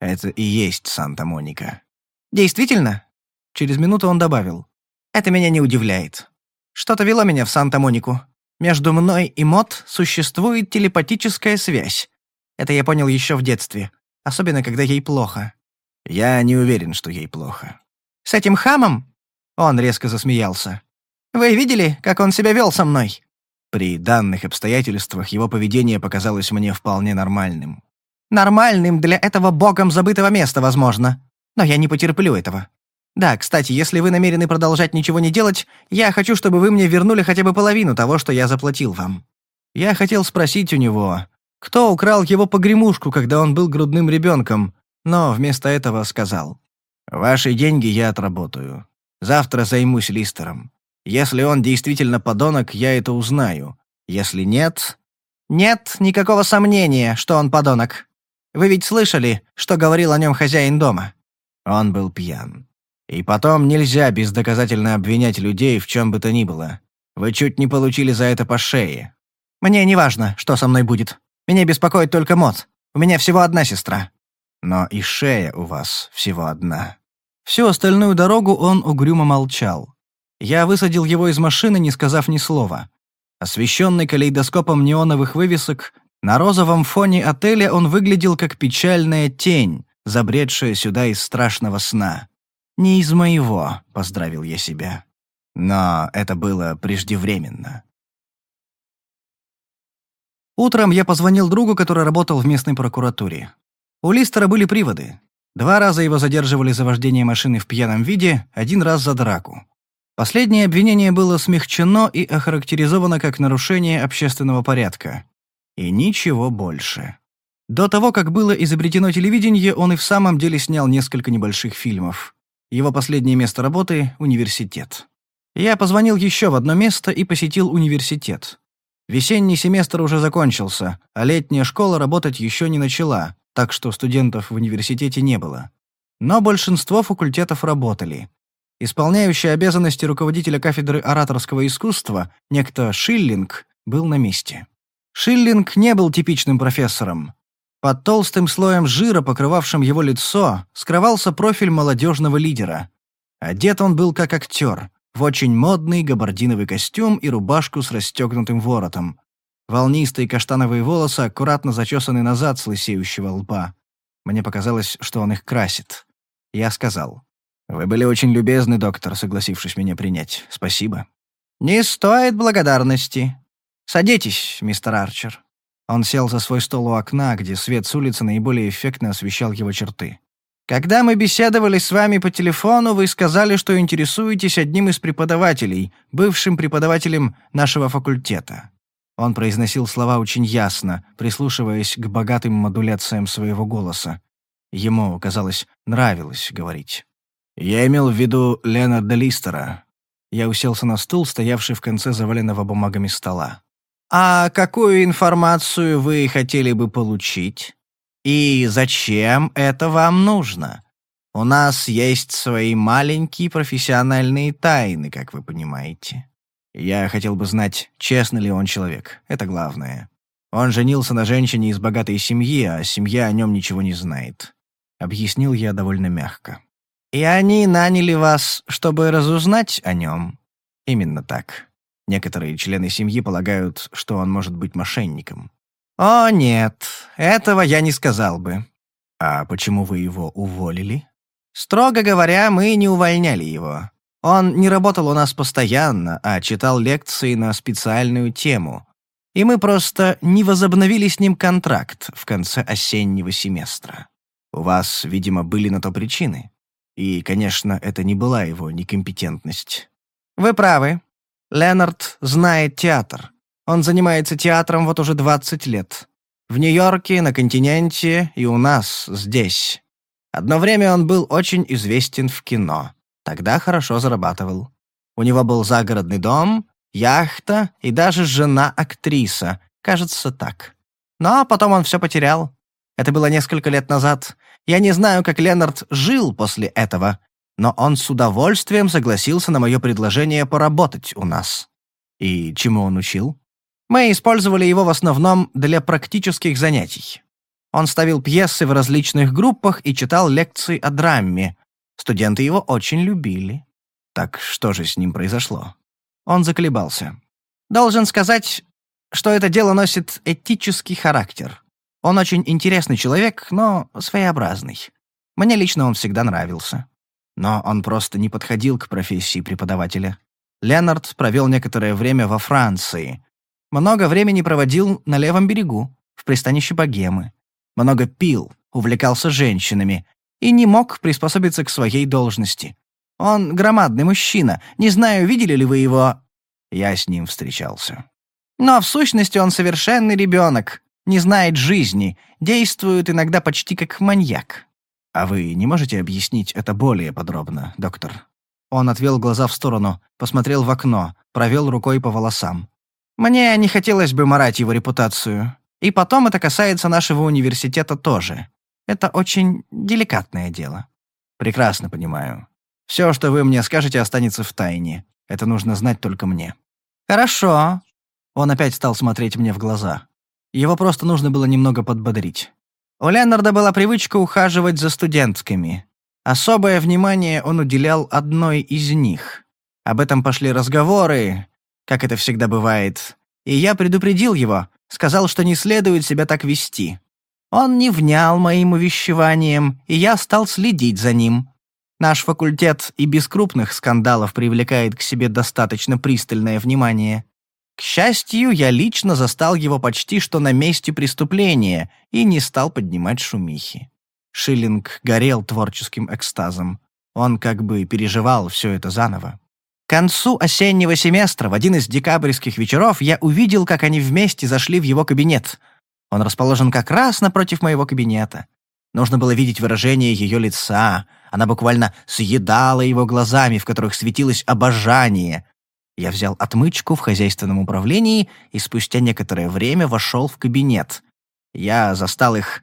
«Это и есть Санта-Моника». «Действительно?» Через минуту он добавил. «Это меня не удивляет. Что-то вело меня в Санта-Монику. Между мной и Мот существует телепатическая связь. Это я понял еще в детстве. Особенно, когда ей плохо. Я не уверен, что ей плохо. С этим хамом? Он резко засмеялся. Вы видели, как он себя вел со мной? При данных обстоятельствах его поведение показалось мне вполне нормальным. Нормальным для этого богом забытого места, возможно. Но я не потерплю этого. Да, кстати, если вы намерены продолжать ничего не делать, я хочу, чтобы вы мне вернули хотя бы половину того, что я заплатил вам. Я хотел спросить у него, кто украл его погремушку, когда он был грудным ребенком, но вместо этого сказал. «Ваши деньги я отработаю. Завтра займусь Листером. Если он действительно подонок, я это узнаю. Если нет...» «Нет никакого сомнения, что он подонок. Вы ведь слышали, что говорил о нем хозяин дома?» Он был пьян. И потом нельзя бездоказательно обвинять людей в чем бы то ни было. Вы чуть не получили за это по шее. Мне не важно, что со мной будет. Меня беспокоит только Мот. У меня всего одна сестра. Но и шея у вас всего одна. Всю остальную дорогу он угрюмо молчал. Я высадил его из машины, не сказав ни слова. Освещенный калейдоскопом неоновых вывесок, на розовом фоне отеля он выглядел как печальная тень, забредшая сюда из страшного сна. «Не из моего», — поздравил я себя. Но это было преждевременно. Утром я позвонил другу, который работал в местной прокуратуре. У Листера были приводы. Два раза его задерживали за вождение машины в пьяном виде, один раз за драку. Последнее обвинение было смягчено и охарактеризовано как нарушение общественного порядка. И ничего больше. До того, как было изобретено телевидение, он и в самом деле снял несколько небольших фильмов. Его последнее место работы — университет. Я позвонил еще в одно место и посетил университет. Весенний семестр уже закончился, а летняя школа работать еще не начала, так что студентов в университете не было. Но большинство факультетов работали. Исполняющий обязанности руководителя кафедры ораторского искусства, некто Шиллинг, был на месте. Шиллинг не был типичным профессором. Под толстым слоем жира, покрывавшим его лицо, скрывался профиль молодежного лидера. Одет он был как актер, в очень модный габардиновый костюм и рубашку с расстегнутым воротом. Волнистые каштановые волосы аккуратно зачесаны назад с лысеющего лба. Мне показалось, что он их красит. Я сказал. «Вы были очень любезны, доктор, согласившись меня принять. Спасибо». «Не стоит благодарности. Садитесь, мистер Арчер». Он сел за свой стол у окна, где свет с улицы наиболее эффектно освещал его черты. Когда мы беседовали с вами по телефону, вы сказали, что интересуетесь одним из преподавателей, бывшим преподавателем нашего факультета. Он произносил слова очень ясно, прислушиваясь к богатым модуляциям своего голоса. Ему, казалось, нравилось говорить. «Я имел в виду Ленарда Листера». Я уселся на стул, стоявший в конце заваленного бумагами стола. «А какую информацию вы хотели бы получить?» И зачем это вам нужно? У нас есть свои маленькие профессиональные тайны, как вы понимаете. Я хотел бы знать, честно ли он человек. Это главное. Он женился на женщине из богатой семьи, а семья о нем ничего не знает. Объяснил я довольно мягко. И они наняли вас, чтобы разузнать о нем? Именно так. Некоторые члены семьи полагают, что он может быть мошенником. «О, нет, этого я не сказал бы». «А почему вы его уволили?» «Строго говоря, мы не увольняли его. Он не работал у нас постоянно, а читал лекции на специальную тему. И мы просто не возобновили с ним контракт в конце осеннего семестра. У вас, видимо, были на то причины. И, конечно, это не была его некомпетентность». «Вы правы. Ленард знает театр. Он занимается театром вот уже 20 лет. В Нью-Йорке, на континенте и у нас, здесь. Одно время он был очень известен в кино. Тогда хорошо зарабатывал. У него был загородный дом, яхта и даже жена-актриса. Кажется, так. Но потом он все потерял. Это было несколько лет назад. Я не знаю, как Ленард жил после этого, но он с удовольствием согласился на мое предложение поработать у нас. И чему он учил? Мы использовали его в основном для практических занятий. Он ставил пьесы в различных группах и читал лекции о драме. Студенты его очень любили. Так что же с ним произошло? Он заколебался. Должен сказать, что это дело носит этический характер. Он очень интересный человек, но своеобразный. Мне лично он всегда нравился. Но он просто не подходил к профессии преподавателя. Ленард провел некоторое время во Франции. Много времени проводил на левом берегу, в пристанище Богемы. Много пил, увлекался женщинами и не мог приспособиться к своей должности. Он громадный мужчина. Не знаю, видели ли вы его...» Я с ним встречался. «Но в сущности он совершенный ребенок, не знает жизни, действует иногда почти как маньяк. А вы не можете объяснить это более подробно, доктор?» Он отвел глаза в сторону, посмотрел в окно, провел рукой по волосам. «Мне не хотелось бы морать его репутацию. И потом это касается нашего университета тоже. Это очень деликатное дело». «Прекрасно понимаю. Все, что вы мне скажете, останется в тайне. Это нужно знать только мне». «Хорошо». Он опять стал смотреть мне в глаза. Его просто нужно было немного подбодрить. У Леннарда была привычка ухаживать за студентками. Особое внимание он уделял одной из них. Об этом пошли разговоры, как это всегда бывает. И я предупредил его, сказал, что не следует себя так вести. Он не внял моим увещеваниям, и я стал следить за ним. Наш факультет и без крупных скандалов привлекает к себе достаточно пристальное внимание. К счастью, я лично застал его почти что на месте преступления и не стал поднимать шумихи. Шиллинг горел творческим экстазом. Он как бы переживал все это заново. К концу осеннего семестра, в один из декабрьских вечеров, я увидел, как они вместе зашли в его кабинет. Он расположен как раз напротив моего кабинета. Нужно было видеть выражение ее лица. Она буквально съедала его глазами, в которых светилось обожание. Я взял отмычку в хозяйственном управлении и спустя некоторое время вошел в кабинет. Я застал их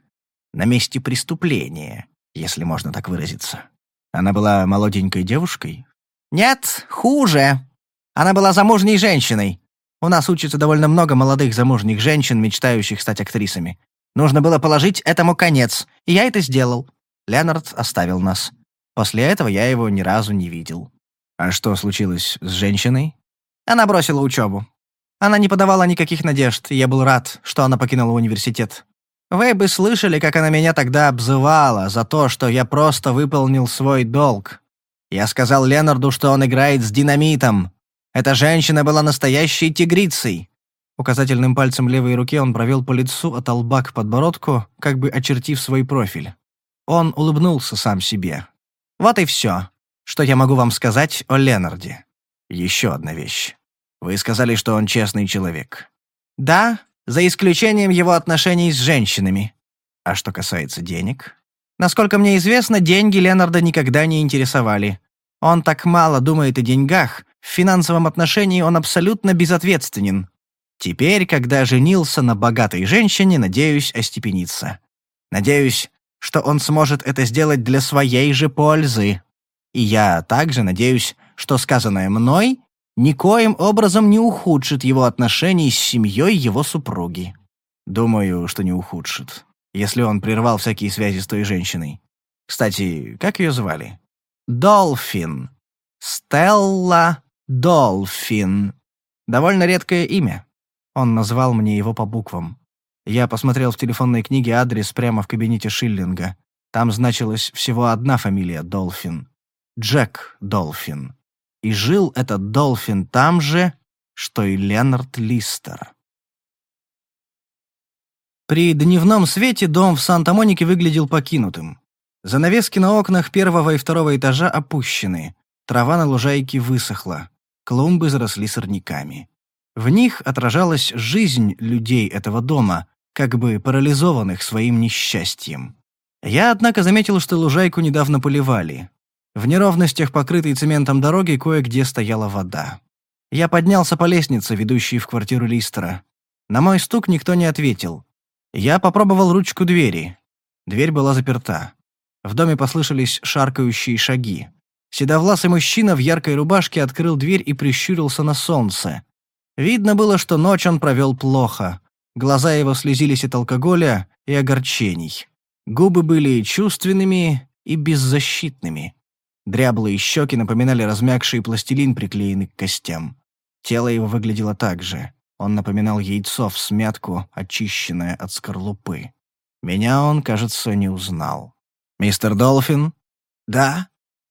на месте преступления, если можно так выразиться. Она была молоденькой девушкой? Нет, хуже. Она была замужней женщиной. У нас учится довольно много молодых замужних женщин, мечтающих стать актрисами. Нужно было положить этому конец, и я это сделал. Леонард оставил нас. После этого я его ни разу не видел. А что случилось с женщиной? Она бросила учебу. Она не подавала никаких надежд, и я был рад, что она покинула университет. Вы бы слышали, как она меня тогда обзывала за то, что я просто выполнил свой долг. Я сказал Ленарду, что он играет с динамитом. Эта женщина была настоящей тигрицей. Указательным пальцем левой руки он провел по лицу от лба к подбородку, как бы очертив свой профиль. Он улыбнулся сам себе. «Вот и все, что я могу вам сказать о Ленарде. Еще одна вещь. Вы сказали, что он честный человек. Да, за исключением его отношений с женщинами. А что касается денег? Насколько мне известно, деньги Ленарда никогда не интересовали. Он так мало думает о деньгах, в финансовом отношении он абсолютно безответственен. Теперь, когда женился на богатой женщине, надеюсь остепениться. Надеюсь, что он сможет это сделать для своей же пользы. И я также надеюсь, что сказанное мной никоим образом не ухудшит его отношений с семьей его супруги. Думаю, что не ухудшит, если он прервал всякие связи с той женщиной. Кстати, как ее звали? Долфин. Стелла Долфин. Довольно редкое имя. Он назвал мне его по буквам. Я посмотрел в телефонной книге адрес прямо в кабинете Шиллинга. Там значилась всего одна фамилия Долфин. Джек Долфин. И жил этот Долфин там же, что и Ленард Листер. При дневном свете дом в Санта-Монике выглядел покинутым. Занавески на окнах первого и второго этажа опущены. Трава на лужайке высохла. Клумбы заросли сорняками. В них отражалась жизнь людей этого дома, как бы парализованных своим несчастьем. Я, однако, заметил, что лужайку недавно поливали. В неровностях, покрытой цементом дороги, кое-где стояла вода. Я поднялся по лестнице, ведущей в квартиру Листера. На мой стук никто не ответил. Я попробовал ручку двери. Дверь была заперта. В доме послышались шаркающие шаги. Седовласый мужчина в яркой рубашке открыл дверь и прищурился на солнце. Видно было, что ночь он провел плохо. Глаза его слезились от алкоголя и огорчений. Губы были чувственными и беззащитными. Дряблые щеки напоминали размягший пластилин, приклеенный к костям. Тело его выглядело так же. Он напоминал яйцо в смятку, очищенное от скорлупы. Меня он, кажется, не узнал. «Мистер Долфин?» «Да?»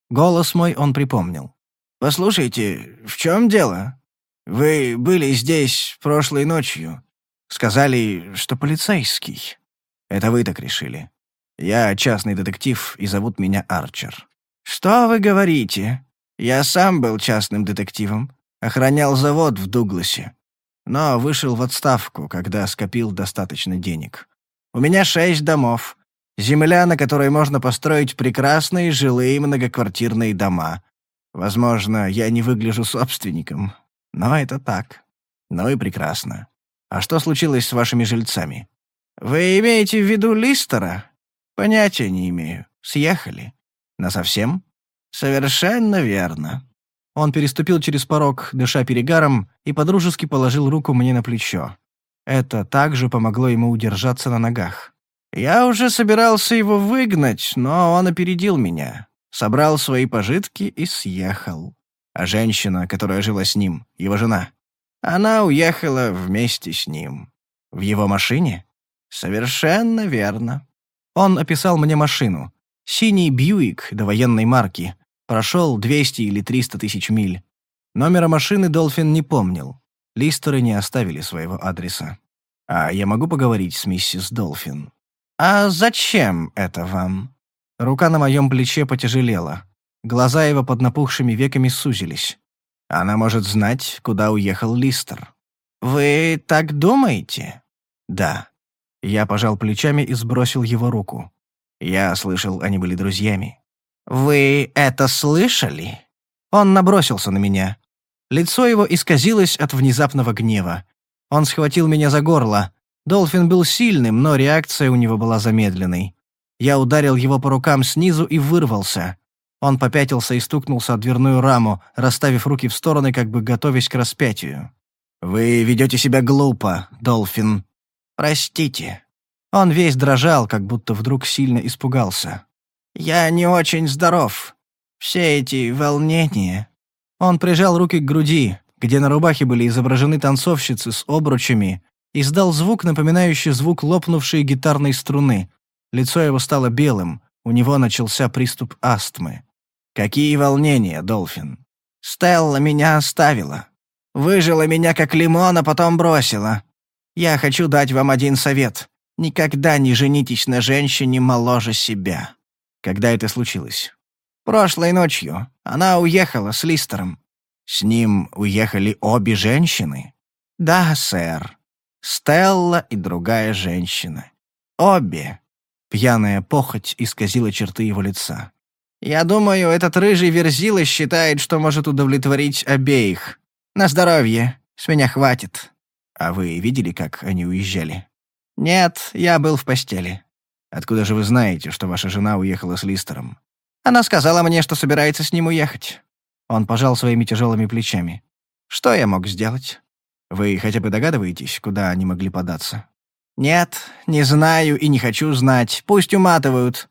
Голос мой он припомнил. «Послушайте, в чем дело? Вы были здесь прошлой ночью. Сказали, что полицейский. Это вы так решили. Я частный детектив, и зовут меня Арчер». «Что вы говорите? Я сам был частным детективом. Охранял завод в Дугласе. Но вышел в отставку, когда скопил достаточно денег. У меня шесть домов. Земля, на которой можно построить прекрасные жилые многоквартирные дома. Возможно, я не выгляжу собственником, но это так. Ну и прекрасно. А что случилось с вашими жильцами? Вы имеете в виду Листера? Понятия не имею. Съехали. Насовсем? Совершенно верно. Он переступил через порог, дыша перегаром, и подружески положил руку мне на плечо. Это также помогло ему удержаться на ногах. Я уже собирался его выгнать, но он опередил меня. Собрал свои пожитки и съехал. А женщина, которая жила с ним, его жена, она уехала вместе с ним. В его машине? Совершенно верно. Он описал мне машину. Синий Бьюик до военной марки, Прошел 200 или 300 тысяч миль. Номера машины Долфин не помнил. Листеры не оставили своего адреса. А я могу поговорить с миссис Долфин? А зачем это вам? Рука на моем плече потяжелела. Глаза его под напухшими веками сузились. Она может знать, куда уехал Листер. «Вы так думаете?» «Да». Я пожал плечами и сбросил его руку. Я слышал, они были друзьями. «Вы это слышали?» Он набросился на меня. Лицо его исказилось от внезапного гнева. Он схватил меня за горло. Долфин был сильным, но реакция у него была замедленной. Я ударил его по рукам снизу и вырвался. Он попятился и стукнулся о дверную раму, расставив руки в стороны, как бы готовясь к распятию. «Вы ведете себя глупо, Долфин. Простите». Он весь дрожал, как будто вдруг сильно испугался. Я не очень здоров. Все эти волнения...» Он прижал руки к груди, где на рубахе были изображены танцовщицы с обручами, издал звук, напоминающий звук лопнувшей гитарной струны. Лицо его стало белым, у него начался приступ астмы. «Какие волнения, Долфин?» «Стелла меня оставила. Выжила меня как лимон, а потом бросила. Я хочу дать вам один совет. Никогда не женитесь на женщине моложе себя». Когда это случилось? Прошлой ночью. Она уехала с Листером. С ним уехали обе женщины? Да, сэр. Стелла и другая женщина. Обе. Пьяная похоть исказила черты его лица. Я думаю, этот рыжий верзила считает, что может удовлетворить обеих. На здоровье. С меня хватит. А вы видели, как они уезжали? Нет, я был в постели. Откуда же вы знаете, что ваша жена уехала с Листером? Она сказала мне, что собирается с ним уехать. Он пожал своими тяжелыми плечами. Что я мог сделать? Вы хотя бы догадываетесь, куда они могли податься? Нет, не знаю и не хочу знать. Пусть уматывают.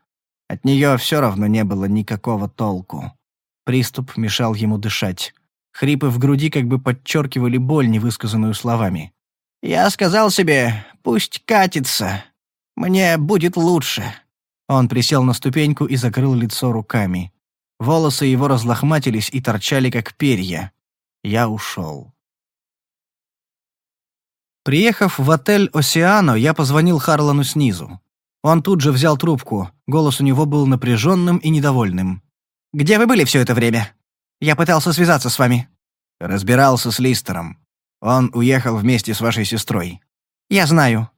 От нее все равно не было никакого толку. Приступ мешал ему дышать. Хрипы в груди как бы подчеркивали боль, невысказанную словами. «Я сказал себе, пусть катится. Мне будет лучше». Он присел на ступеньку и закрыл лицо руками. Волосы его разлохматились и торчали, как перья. Я ушел. Приехав в отель «Осиано», я позвонил Харлану снизу. Он тут же взял трубку. Голос у него был напряженным и недовольным. «Где вы были все это время? Я пытался связаться с вами». Разбирался с Листером. Он уехал вместе с вашей сестрой. «Я знаю.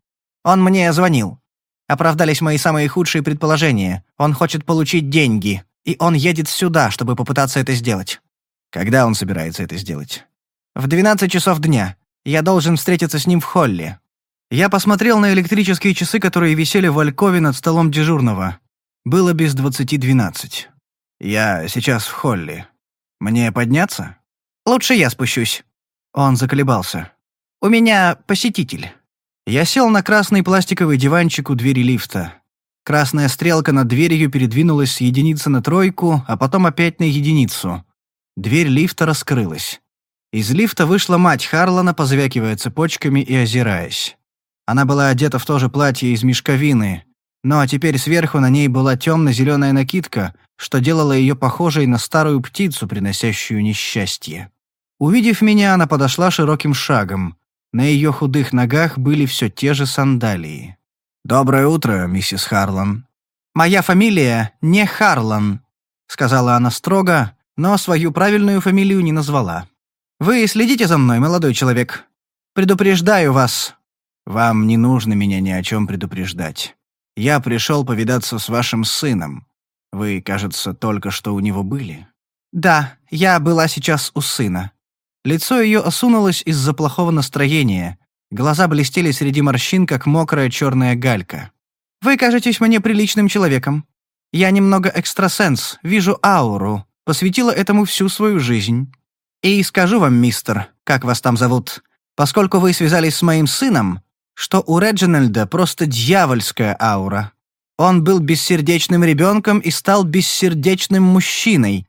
Он мне звонил. Оправдались мои самые худшие предположения. Он хочет получить деньги, и он едет сюда, чтобы попытаться это сделать». «Когда он собирается это сделать?» «В 12 часов дня. Я должен встретиться с ним в холле». Я посмотрел на электрические часы, которые висели в алькове над столом дежурного. Было без двадцати двенадцать. «Я сейчас в холле. Мне подняться?» «Лучше я спущусь». Он заколебался. «У меня посетитель». Я сел на красный пластиковый диванчик у двери лифта. Красная стрелка над дверью передвинулась с единицы на тройку, а потом опять на единицу. Дверь лифта раскрылась. Из лифта вышла мать Харлана, позвякивая цепочками и озираясь. Она была одета в то же платье из мешковины, но теперь сверху на ней была темно-зеленая накидка, что делало ее похожей на старую птицу, приносящую несчастье. Увидев меня, она подошла широким шагом. На ее худых ногах были все те же сандалии. «Доброе утро, миссис Харлан». «Моя фамилия не Харлан», — сказала она строго, но свою правильную фамилию не назвала. «Вы следите за мной, молодой человек. Предупреждаю вас». «Вам не нужно меня ни о чем предупреждать. Я пришел повидаться с вашим сыном. Вы, кажется, только что у него были». «Да, я была сейчас у сына. Лицо ее осунулось из-за плохого настроения. Глаза блестели среди морщин, как мокрая черная галька. «Вы кажетесь мне приличным человеком. Я немного экстрасенс, вижу ауру, посвятила этому всю свою жизнь. И скажу вам, мистер, как вас там зовут, поскольку вы связались с моим сыном, что у Реджинальда просто дьявольская аура. Он был бессердечным ребенком и стал бессердечным мужчиной,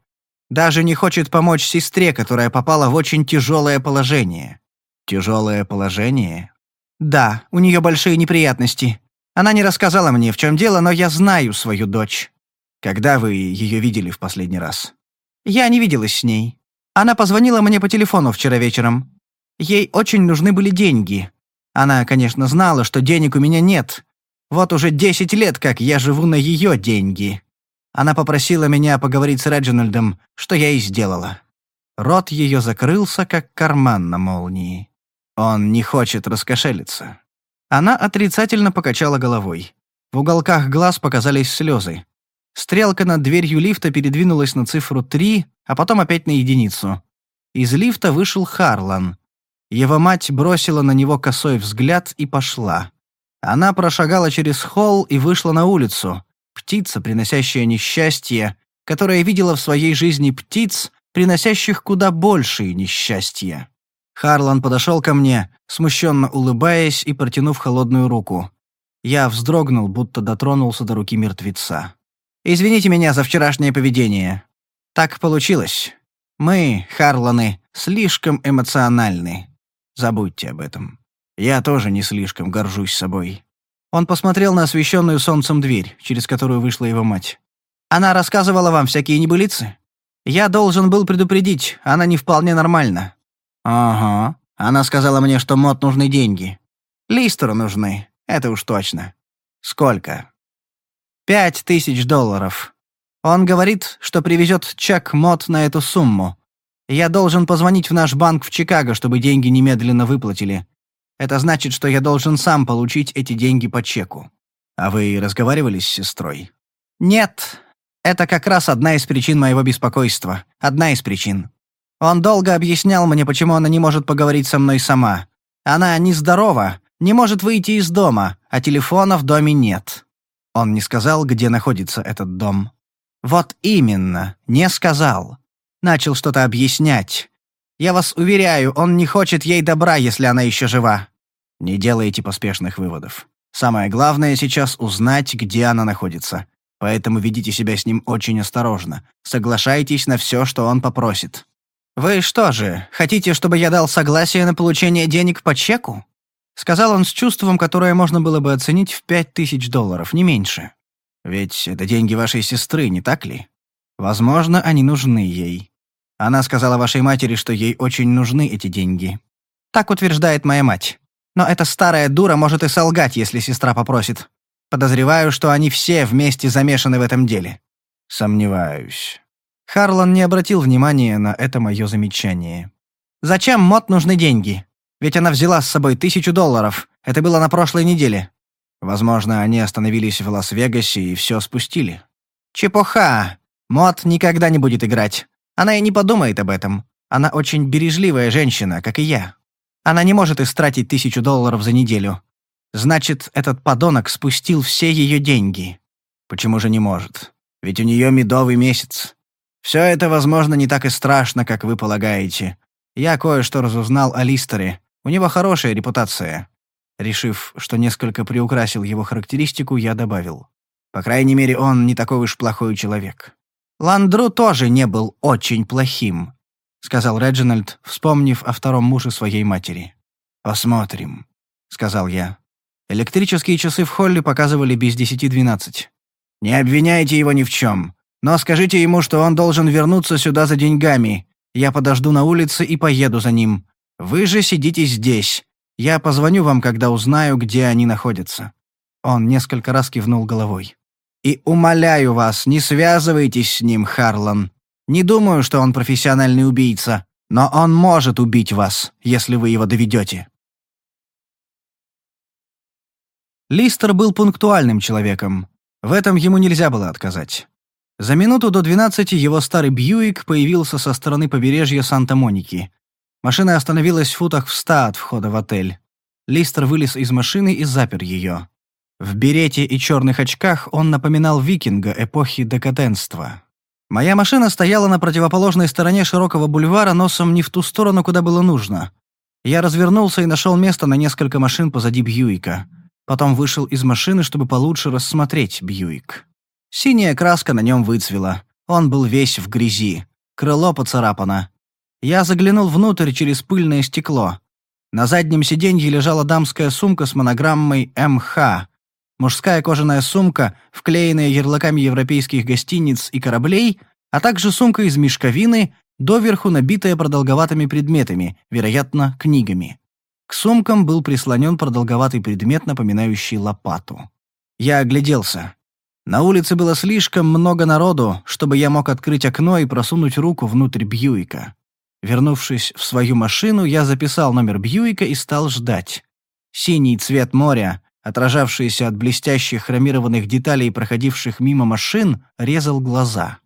даже не хочет помочь сестре, которая попала в очень тяжелое положение». «Тяжелое положение?» «Да, у нее большие неприятности. Она не рассказала мне, в чем дело, но я знаю свою дочь». «Когда вы ее видели в последний раз?» «Я не виделась с ней. Она позвонила мне по телефону вчера вечером. Ей очень нужны были деньги. Она, конечно, знала, что денег у меня нет. Вот уже десять лет, как я живу на ее деньги. Она попросила меня поговорить с Реджинальдом, что я и сделала. Рот ее закрылся, как карман на молнии. Он не хочет раскошелиться. Она отрицательно покачала головой. В уголках глаз показались слезы. Стрелка над дверью лифта передвинулась на цифру 3, а потом опять на единицу. Из лифта вышел Харлан. Его мать бросила на него косой взгляд и пошла. Она прошагала через холл и вышла на улицу птица, приносящая несчастье, которая видела в своей жизни птиц, приносящих куда большие несчастья. Харлан подошел ко мне, смущенно улыбаясь и протянув холодную руку. Я вздрогнул, будто дотронулся до руки мертвеца. «Извините меня за вчерашнее поведение. Так получилось. Мы, Харланы, слишком эмоциональны. Забудьте об этом. Я тоже не слишком горжусь собой. Он посмотрел на освещенную солнцем дверь, через которую вышла его мать. «Она рассказывала вам всякие небылицы? Я должен был предупредить, она не вполне нормальна». «Ага. Она сказала мне, что Мот нужны деньги. Листеру нужны, это уж точно. Сколько?» «Пять тысяч долларов. Он говорит, что привезет чек Мот на эту сумму. Я должен позвонить в наш банк в Чикаго, чтобы деньги немедленно выплатили. Это значит, что я должен сам получить эти деньги по чеку. А вы разговаривали с сестрой? Нет. Это как раз одна из причин моего беспокойства. Одна из причин. Он долго объяснял мне, почему она не может поговорить со мной сама. Она нездорова, не может выйти из дома, а телефона в доме нет. Он не сказал, где находится этот дом. Вот именно, не сказал. Начал что-то объяснять. Я вас уверяю, он не хочет ей добра, если она еще жива. Не делайте поспешных выводов. Самое главное сейчас узнать, где она находится. Поэтому ведите себя с ним очень осторожно. Соглашайтесь на все, что он попросит. «Вы что же, хотите, чтобы я дал согласие на получение денег по чеку?» Сказал он с чувством, которое можно было бы оценить в пять тысяч долларов, не меньше. «Ведь это деньги вашей сестры, не так ли? Возможно, они нужны ей. Она сказала вашей матери, что ей очень нужны эти деньги». Так утверждает моя мать. Но эта старая дура может и солгать, если сестра попросит. Подозреваю, что они все вместе замешаны в этом деле». «Сомневаюсь». Харлан не обратил внимания на это мое замечание. «Зачем Мот нужны деньги? Ведь она взяла с собой тысячу долларов. Это было на прошлой неделе. Возможно, они остановились в Лас-Вегасе и все спустили. Чепуха! Мод никогда не будет играть. Она и не подумает об этом. Она очень бережливая женщина, как и я. Она не может истратить тысячу долларов за неделю. Значит, этот подонок спустил все ее деньги. Почему же не может? Ведь у нее медовый месяц. Все это, возможно, не так и страшно, как вы полагаете. Я кое-что разузнал о Листере. У него хорошая репутация. Решив, что несколько приукрасил его характеристику, я добавил. По крайней мере, он не такой уж плохой человек. Ландру тоже не был очень плохим, сказал Реджинальд, вспомнив о втором муже своей матери. Посмотрим, сказал я. Электрические часы в холле показывали без десяти двенадцать. Не обвиняйте его ни в чем, но скажите ему, что он должен вернуться сюда за деньгами. Я подожду на улице и поеду за ним. Вы же сидите здесь. Я позвоню вам, когда узнаю, где они находятся». Он несколько раз кивнул головой. «И умоляю вас, не связывайтесь с ним, Харлан. Не думаю, что он профессиональный убийца, но он может убить вас, если вы его доведете». Листер был пунктуальным человеком. В этом ему нельзя было отказать. За минуту до 12 его старый Бьюик появился со стороны побережья Санта-Моники. Машина остановилась в футах в ста от входа в отель. Листер вылез из машины и запер ее. В берете и черных очках он напоминал викинга эпохи декаденства. Моя машина стояла на противоположной стороне широкого бульвара носом не в ту сторону, куда было нужно. Я развернулся и нашел место на несколько машин позади Бьюика. Потом вышел из машины, чтобы получше рассмотреть Бьюик. Синяя краска на нем выцвела. Он был весь в грязи. Крыло поцарапано. Я заглянул внутрь через пыльное стекло. На заднем сиденье лежала дамская сумка с монограммой «МХ», мужская кожаная сумка, вклеенная ярлыками европейских гостиниц и кораблей, а также сумка из мешковины, доверху набитая продолговатыми предметами, вероятно, книгами. К сумкам был прислонен продолговатый предмет, напоминающий лопату. Я огляделся. На улице было слишком много народу, чтобы я мог открыть окно и просунуть руку внутрь Бьюика. Вернувшись в свою машину, я записал номер Бьюика и стал ждать. Синий цвет моря, отражавшийся от блестящих хромированных деталей проходивших мимо машин, резал глаза.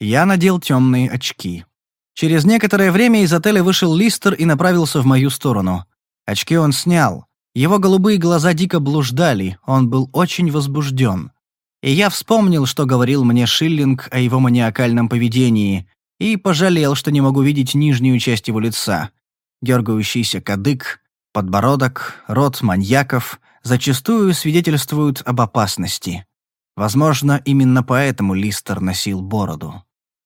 Я надел темные очки. Через некоторое время из отеля вышел Листер и направился в мою сторону. Очки он снял. Его голубые глаза дико блуждали, он был очень возбужден. И я вспомнил, что говорил мне Шиллинг о его маниакальном поведении, и пожалел, что не могу видеть нижнюю часть его лица. Дергающийся кадык, подбородок, рот маньяков зачастую свидетельствуют об опасности. Возможно, именно поэтому Листер носил бороду.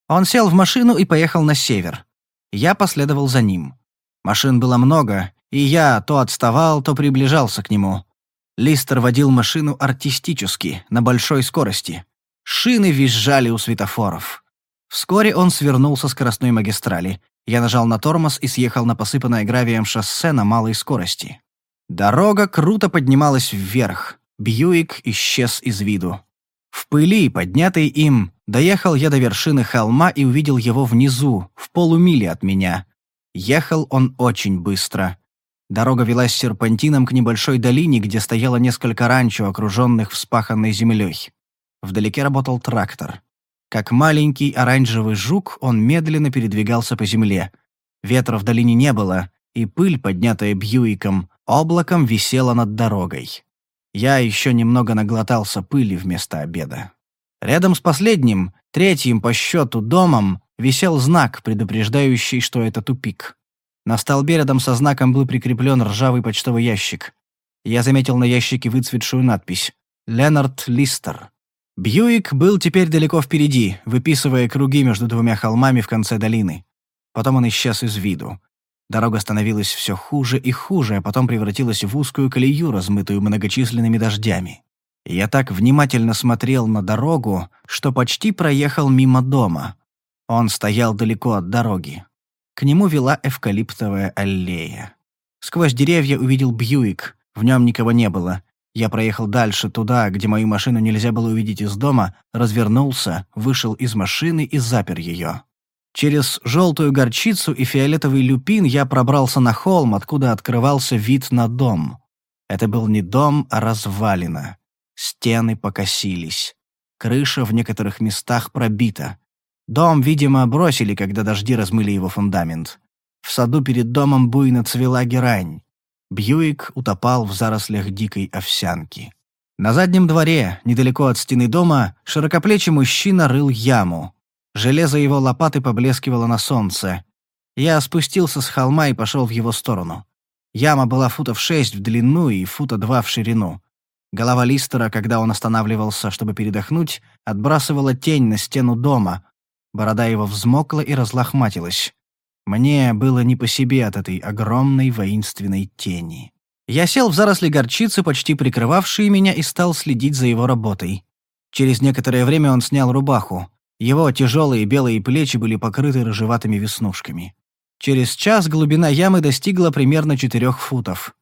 Он сел в машину и поехал на север. Я последовал за ним. Машин было много, и я то отставал, то приближался к нему. Листер водил машину артистически, на большой скорости. Шины визжали у светофоров. Вскоре он свернул со скоростной магистрали. Я нажал на тормоз и съехал на посыпанное гравием шоссе на малой скорости. Дорога круто поднималась вверх. Бьюик исчез из виду. В пыли, поднятой им, доехал я до вершины холма и увидел его внизу, в полумиле от меня. Ехал он очень быстро. Дорога велась серпантином к небольшой долине, где стояло несколько ранчо, окруженных вспаханной землей. Вдалеке работал трактор. Как маленький оранжевый жук, он медленно передвигался по земле. Ветра в долине не было, и пыль, поднятая Бьюиком, облаком висела над дорогой. Я еще немного наглотался пыли вместо обеда. Рядом с последним, третьим по счету домом, висел знак, предупреждающий, что это тупик. На столбе рядом со знаком был прикреплен ржавый почтовый ящик. Я заметил на ящике выцветшую надпись «Ленард Листер». Бьюик был теперь далеко впереди, выписывая круги между двумя холмами в конце долины. Потом он исчез из виду. Дорога становилась все хуже и хуже, а потом превратилась в узкую колею, размытую многочисленными дождями. Я так внимательно смотрел на дорогу, что почти проехал мимо дома. Он стоял далеко от дороги. К нему вела эвкалиптовая аллея. Сквозь деревья увидел Бьюик, в нем никого не было, я проехал дальше, туда, где мою машину нельзя было увидеть из дома, развернулся, вышел из машины и запер ее. Через желтую горчицу и фиолетовый люпин я пробрался на холм, откуда открывался вид на дом. Это был не дом, а развалина. Стены покосились. Крыша в некоторых местах пробита. Дом, видимо, бросили, когда дожди размыли его фундамент. В саду перед домом буйно цвела герань. Бьюик утопал в зарослях дикой овсянки. На заднем дворе, недалеко от стены дома, широкоплечий мужчина рыл яму. Железо его лопаты поблескивало на солнце. Я спустился с холма и пошел в его сторону. Яма была футов шесть в длину и фута два в ширину. Голова Листера, когда он останавливался, чтобы передохнуть, отбрасывала тень на стену дома. Борода его взмокла и разлохматилась. Мне было не по себе от этой огромной воинственной тени. Я сел в заросли горчицы, почти прикрывавшие меня, и стал следить за его работой. Через некоторое время он снял рубаху. Его тяжелые белые плечи были покрыты рыжеватыми веснушками. Через час глубина ямы достигла примерно четырех футов.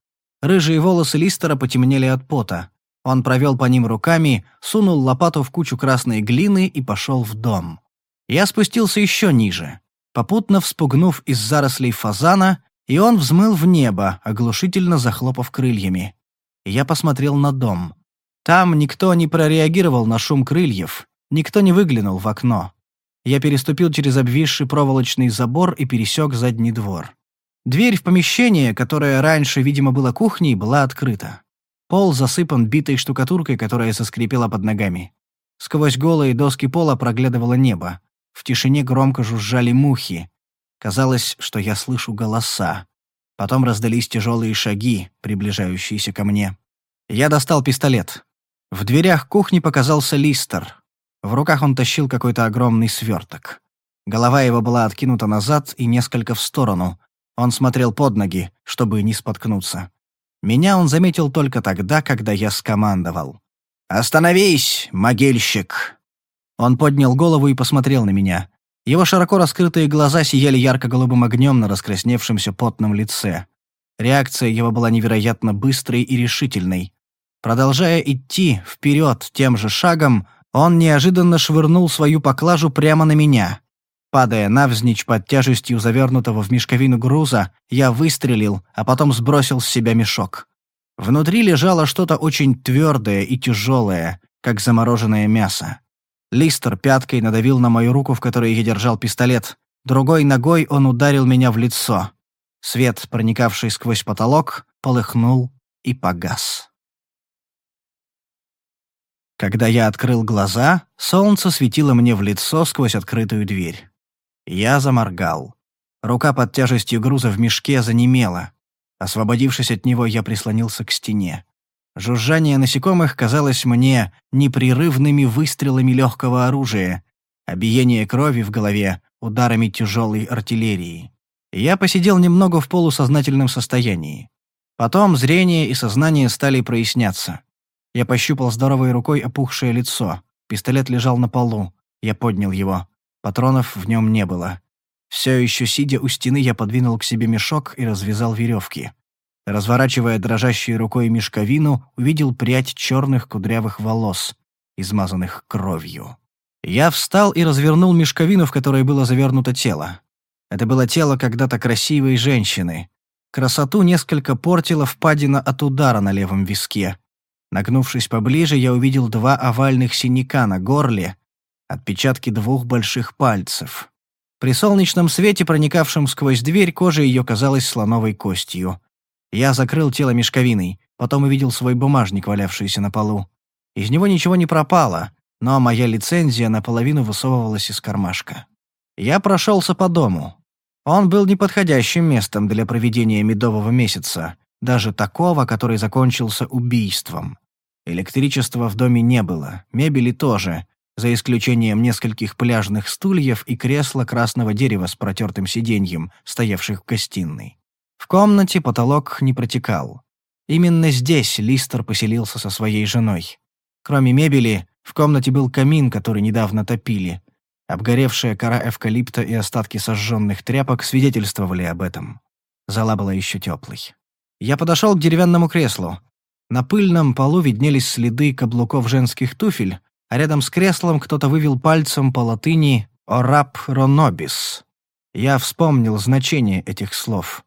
Рыжие волосы Листера потемнели от пота. Он провел по ним руками, сунул лопату в кучу красной глины и пошел в дом. Я спустился еще ниже попутно вспугнув из зарослей фазана, и он взмыл в небо, оглушительно захлопав крыльями. Я посмотрел на дом. Там никто не прореагировал на шум крыльев, никто не выглянул в окно. Я переступил через обвисший проволочный забор и пересек задний двор. Дверь в помещение, которое раньше, видимо, было кухней, была открыта. Пол засыпан битой штукатуркой, которая заскрипела под ногами. Сквозь голые доски пола проглядывало небо. В тишине громко жужжали мухи. Казалось, что я слышу голоса. Потом раздались тяжелые шаги, приближающиеся ко мне. Я достал пистолет. В дверях кухни показался Листер. В руках он тащил какой-то огромный сверток. Голова его была откинута назад и несколько в сторону. Он смотрел под ноги, чтобы не споткнуться. Меня он заметил только тогда, когда я скомандовал. «Остановись, могильщик!» Он поднял голову и посмотрел на меня. Его широко раскрытые глаза сияли ярко-голубым огнем на раскрасневшемся потном лице. Реакция его была невероятно быстрой и решительной. Продолжая идти вперед тем же шагом, он неожиданно швырнул свою поклажу прямо на меня. Падая навзничь под тяжестью завернутого в мешковину груза, я выстрелил, а потом сбросил с себя мешок. Внутри лежало что-то очень твердое и тяжелое, как замороженное мясо. Листер пяткой надавил на мою руку, в которой я держал пистолет. Другой ногой он ударил меня в лицо. Свет, проникавший сквозь потолок, полыхнул и погас. Когда я открыл глаза, солнце светило мне в лицо сквозь открытую дверь. Я заморгал. Рука под тяжестью груза в мешке занемела. Освободившись от него, я прислонился к стене. Жужжание насекомых казалось мне непрерывными выстрелами легкого оружия, а биение крови в голове — ударами тяжелой артиллерии. Я посидел немного в полусознательном состоянии. Потом зрение и сознание стали проясняться. Я пощупал здоровой рукой опухшее лицо. Пистолет лежал на полу. Я поднял его. Патронов в нем не было. Все еще сидя у стены, я подвинул к себе мешок и развязал веревки. Разворачивая дрожащей рукой мешковину, увидел прядь черных кудрявых волос, измазанных кровью. Я встал и развернул мешковину, в которой было завернуто тело. Это было тело когда-то красивой женщины. Красоту несколько портила впадина от удара на левом виске. Нагнувшись поближе, я увидел два овальных синяка на горле, отпечатки двух больших пальцев. При солнечном свете, проникавшем сквозь дверь, кожа ее казалась слоновой костью. Я закрыл тело мешковиной, потом увидел свой бумажник, валявшийся на полу. Из него ничего не пропало, но моя лицензия наполовину высовывалась из кармашка. Я прошелся по дому. Он был неподходящим местом для проведения медового месяца, даже такого, который закончился убийством. Электричества в доме не было, мебели тоже, за исключением нескольких пляжных стульев и кресла красного дерева с протертым сиденьем, стоявших в гостиной. В комнате потолок не протекал. Именно здесь Листер поселился со своей женой. Кроме мебели, в комнате был камин, который недавно топили. Обгоревшая кора эвкалипта и остатки сожженных тряпок свидетельствовали об этом. Зала была еще теплой. Я подошел к деревянному креслу. На пыльном полу виднелись следы каблуков женских туфель, а рядом с креслом кто-то вывел пальцем по латыни «Орап ронобис». Я вспомнил значение этих слов.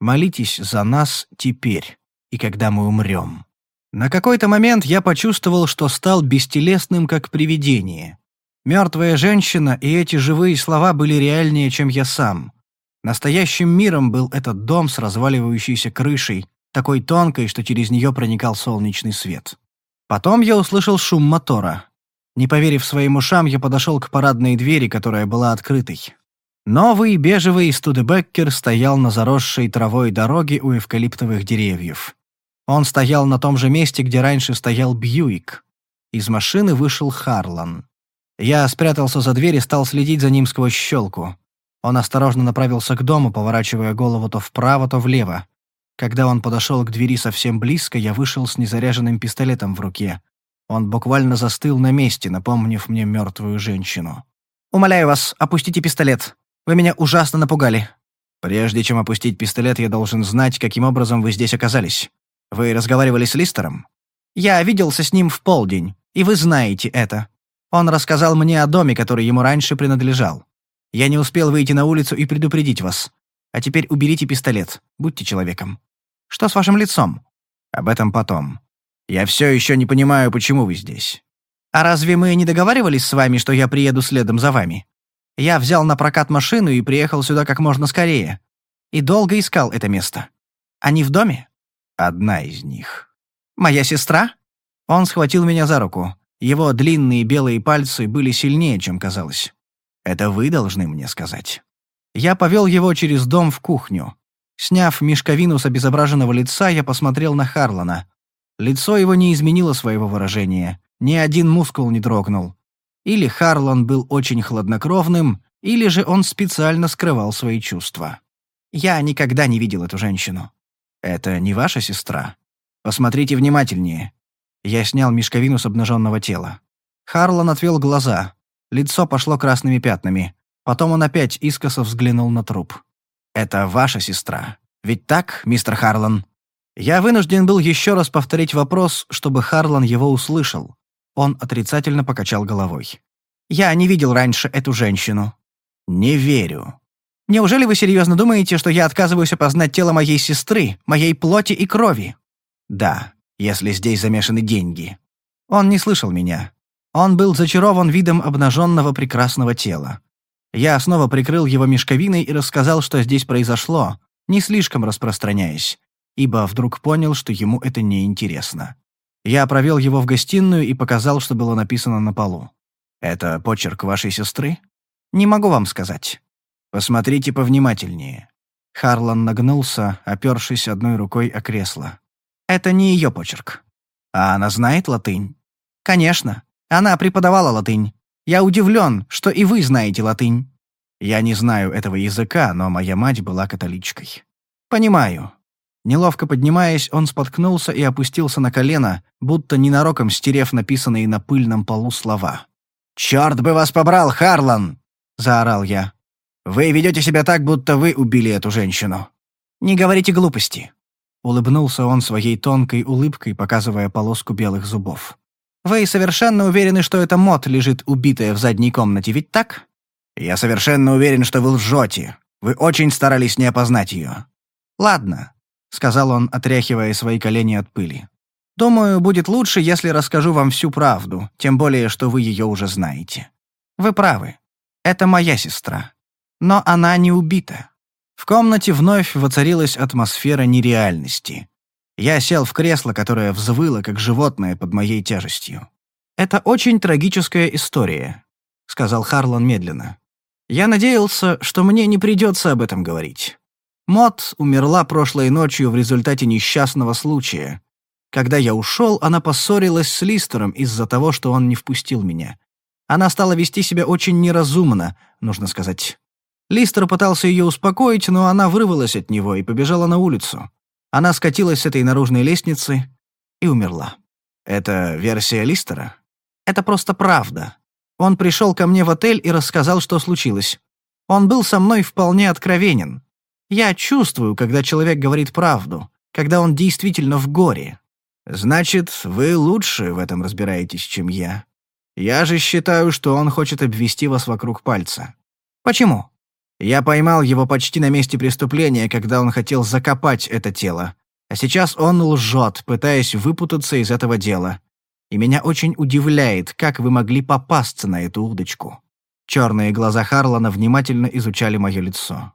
Молитесь за нас теперь. и когда мы умрем. На какой-то момент я почувствовал, что стал бестелесным, как привидение. Мертвая женщина и эти живые слова были реальнее, чем я сам. Настоящим миром был этот дом с разваливающейся крышей, такой тонкой, что через нее проникал солнечный свет. Потом я услышал шум мотора. Не поверив своим ушам, я подошел к парадной двери, которая была открытой. Новый бежевый Студебеккер стоял на заросшей травой дороге у эвкалиптовых деревьев. Он стоял на том же месте, где раньше стоял Бьюик. Из машины вышел Харлан. Я спрятался за дверь и стал следить за ним сквозь щелку. Он осторожно направился к дому, поворачивая голову то вправо, то влево. Когда он подошел к двери совсем близко, я вышел с незаряженным пистолетом в руке. Он буквально застыл на месте, напомнив мне мертвую женщину. «Умоляю вас, опустите пистолет. Вы меня ужасно напугали». «Прежде чем опустить пистолет, я должен знать, каким образом вы здесь оказались. Вы разговаривали с Листером?» «Я виделся с ним в полдень, и вы знаете это. Он рассказал мне о доме, который ему раньше принадлежал. Я не успел выйти на улицу и предупредить вас. А теперь уберите пистолет, будьте человеком. Что с вашим лицом?» «Об этом потом. Я все еще не понимаю, почему вы здесь». «А разве мы не договаривались с вами, что я приеду следом за вами?» Я взял на прокат машину и приехал сюда как можно скорее. И долго искал это место. Они в доме? Одна из них. Моя сестра? Он схватил меня за руку. Его длинные белые пальцы были сильнее, чем казалось. Это вы должны мне сказать. Я повел его через дом в кухню. Сняв мешковину с обезображенного лица, я посмотрел на Харлана. Лицо его не изменило своего выражения. Ни один мускул не дрогнул. Или Харлан был очень хладнокровным, или же он специально скрывал свои чувства. Я никогда не видел эту женщину. Это не ваша сестра? Посмотрите внимательнее. Я снял мешковину с обнаженного тела. Харлан отвел глаза. Лицо пошло красными пятнами. Потом он опять искоса взглянул на труп. «Это ваша сестра. Ведь так, мистер Харлан?» Я вынужден был еще раз повторить вопрос, чтобы Харлан его услышал. Он отрицательно покачал головой. «Я не видел раньше эту женщину». «Не верю». «Неужели вы серьезно думаете, что я отказываюсь опознать тело моей сестры, моей плоти и крови?» «Да, если здесь замешаны деньги». Он не слышал меня. Он был зачарован видом обнаженного прекрасного тела. Я снова прикрыл его мешковиной и рассказал, что здесь произошло, не слишком распространяясь, ибо вдруг понял, что ему это неинтересно. Я провел его в гостиную и показал, что было написано на полу. «Это почерк вашей сестры?» «Не могу вам сказать». «Посмотрите повнимательнее». Харлан нагнулся, опершись одной рукой о кресло. «Это не ее почерк». «А она знает латынь?» «Конечно. Она преподавала латынь. Я удивлен, что и вы знаете латынь». «Я не знаю этого языка, но моя мать была католичкой». «Понимаю. Неловко поднимаясь, он споткнулся и опустился на колено, будто ненароком стерев написанные на пыльном полу слова. «Черт бы вас побрал, Харлан!» — заорал я. «Вы ведете себя так, будто вы убили эту женщину». «Не говорите глупости», — улыбнулся он своей тонкой улыбкой, показывая полоску белых зубов. «Вы совершенно уверены, что эта Мот лежит убитая в задней комнате, ведь так?» «Я совершенно уверен, что вы лжете. Вы очень старались не опознать ее». «Ладно, — сказал он, отряхивая свои колени от пыли. «Думаю, будет лучше, если расскажу вам всю правду, тем более, что вы ее уже знаете. Вы правы. Это моя сестра. Но она не убита». В комнате вновь воцарилась атмосфера нереальности. Я сел в кресло, которое взвыло, как животное под моей тяжестью. «Это очень трагическая история», — сказал Харлан медленно. «Я надеялся, что мне не придется об этом говорить. Мот умерла прошлой ночью в результате несчастного случая. Когда я ушел, она поссорилась с Листером из-за того, что он не впустил меня. Она стала вести себя очень неразумно, нужно сказать. Листер пытался ее успокоить, но она вырвалась от него и побежала на улицу. Она скатилась с этой наружной лестницы и умерла. Это версия Листера? Это просто правда. Он пришел ко мне в отель и рассказал, что случилось. Он был со мной вполне откровенен. Я чувствую, когда человек говорит правду, когда он действительно в горе. Значит, вы лучше в этом разбираетесь, чем я. Я же считаю, что он хочет обвести вас вокруг пальца. Почему? Я поймал его почти на месте преступления, когда он хотел закопать это тело. А сейчас он лжет, пытаясь выпутаться из этого дела. И меня очень удивляет, как вы могли попасться на эту удочку». Черные глаза Харлана внимательно изучали мое лицо.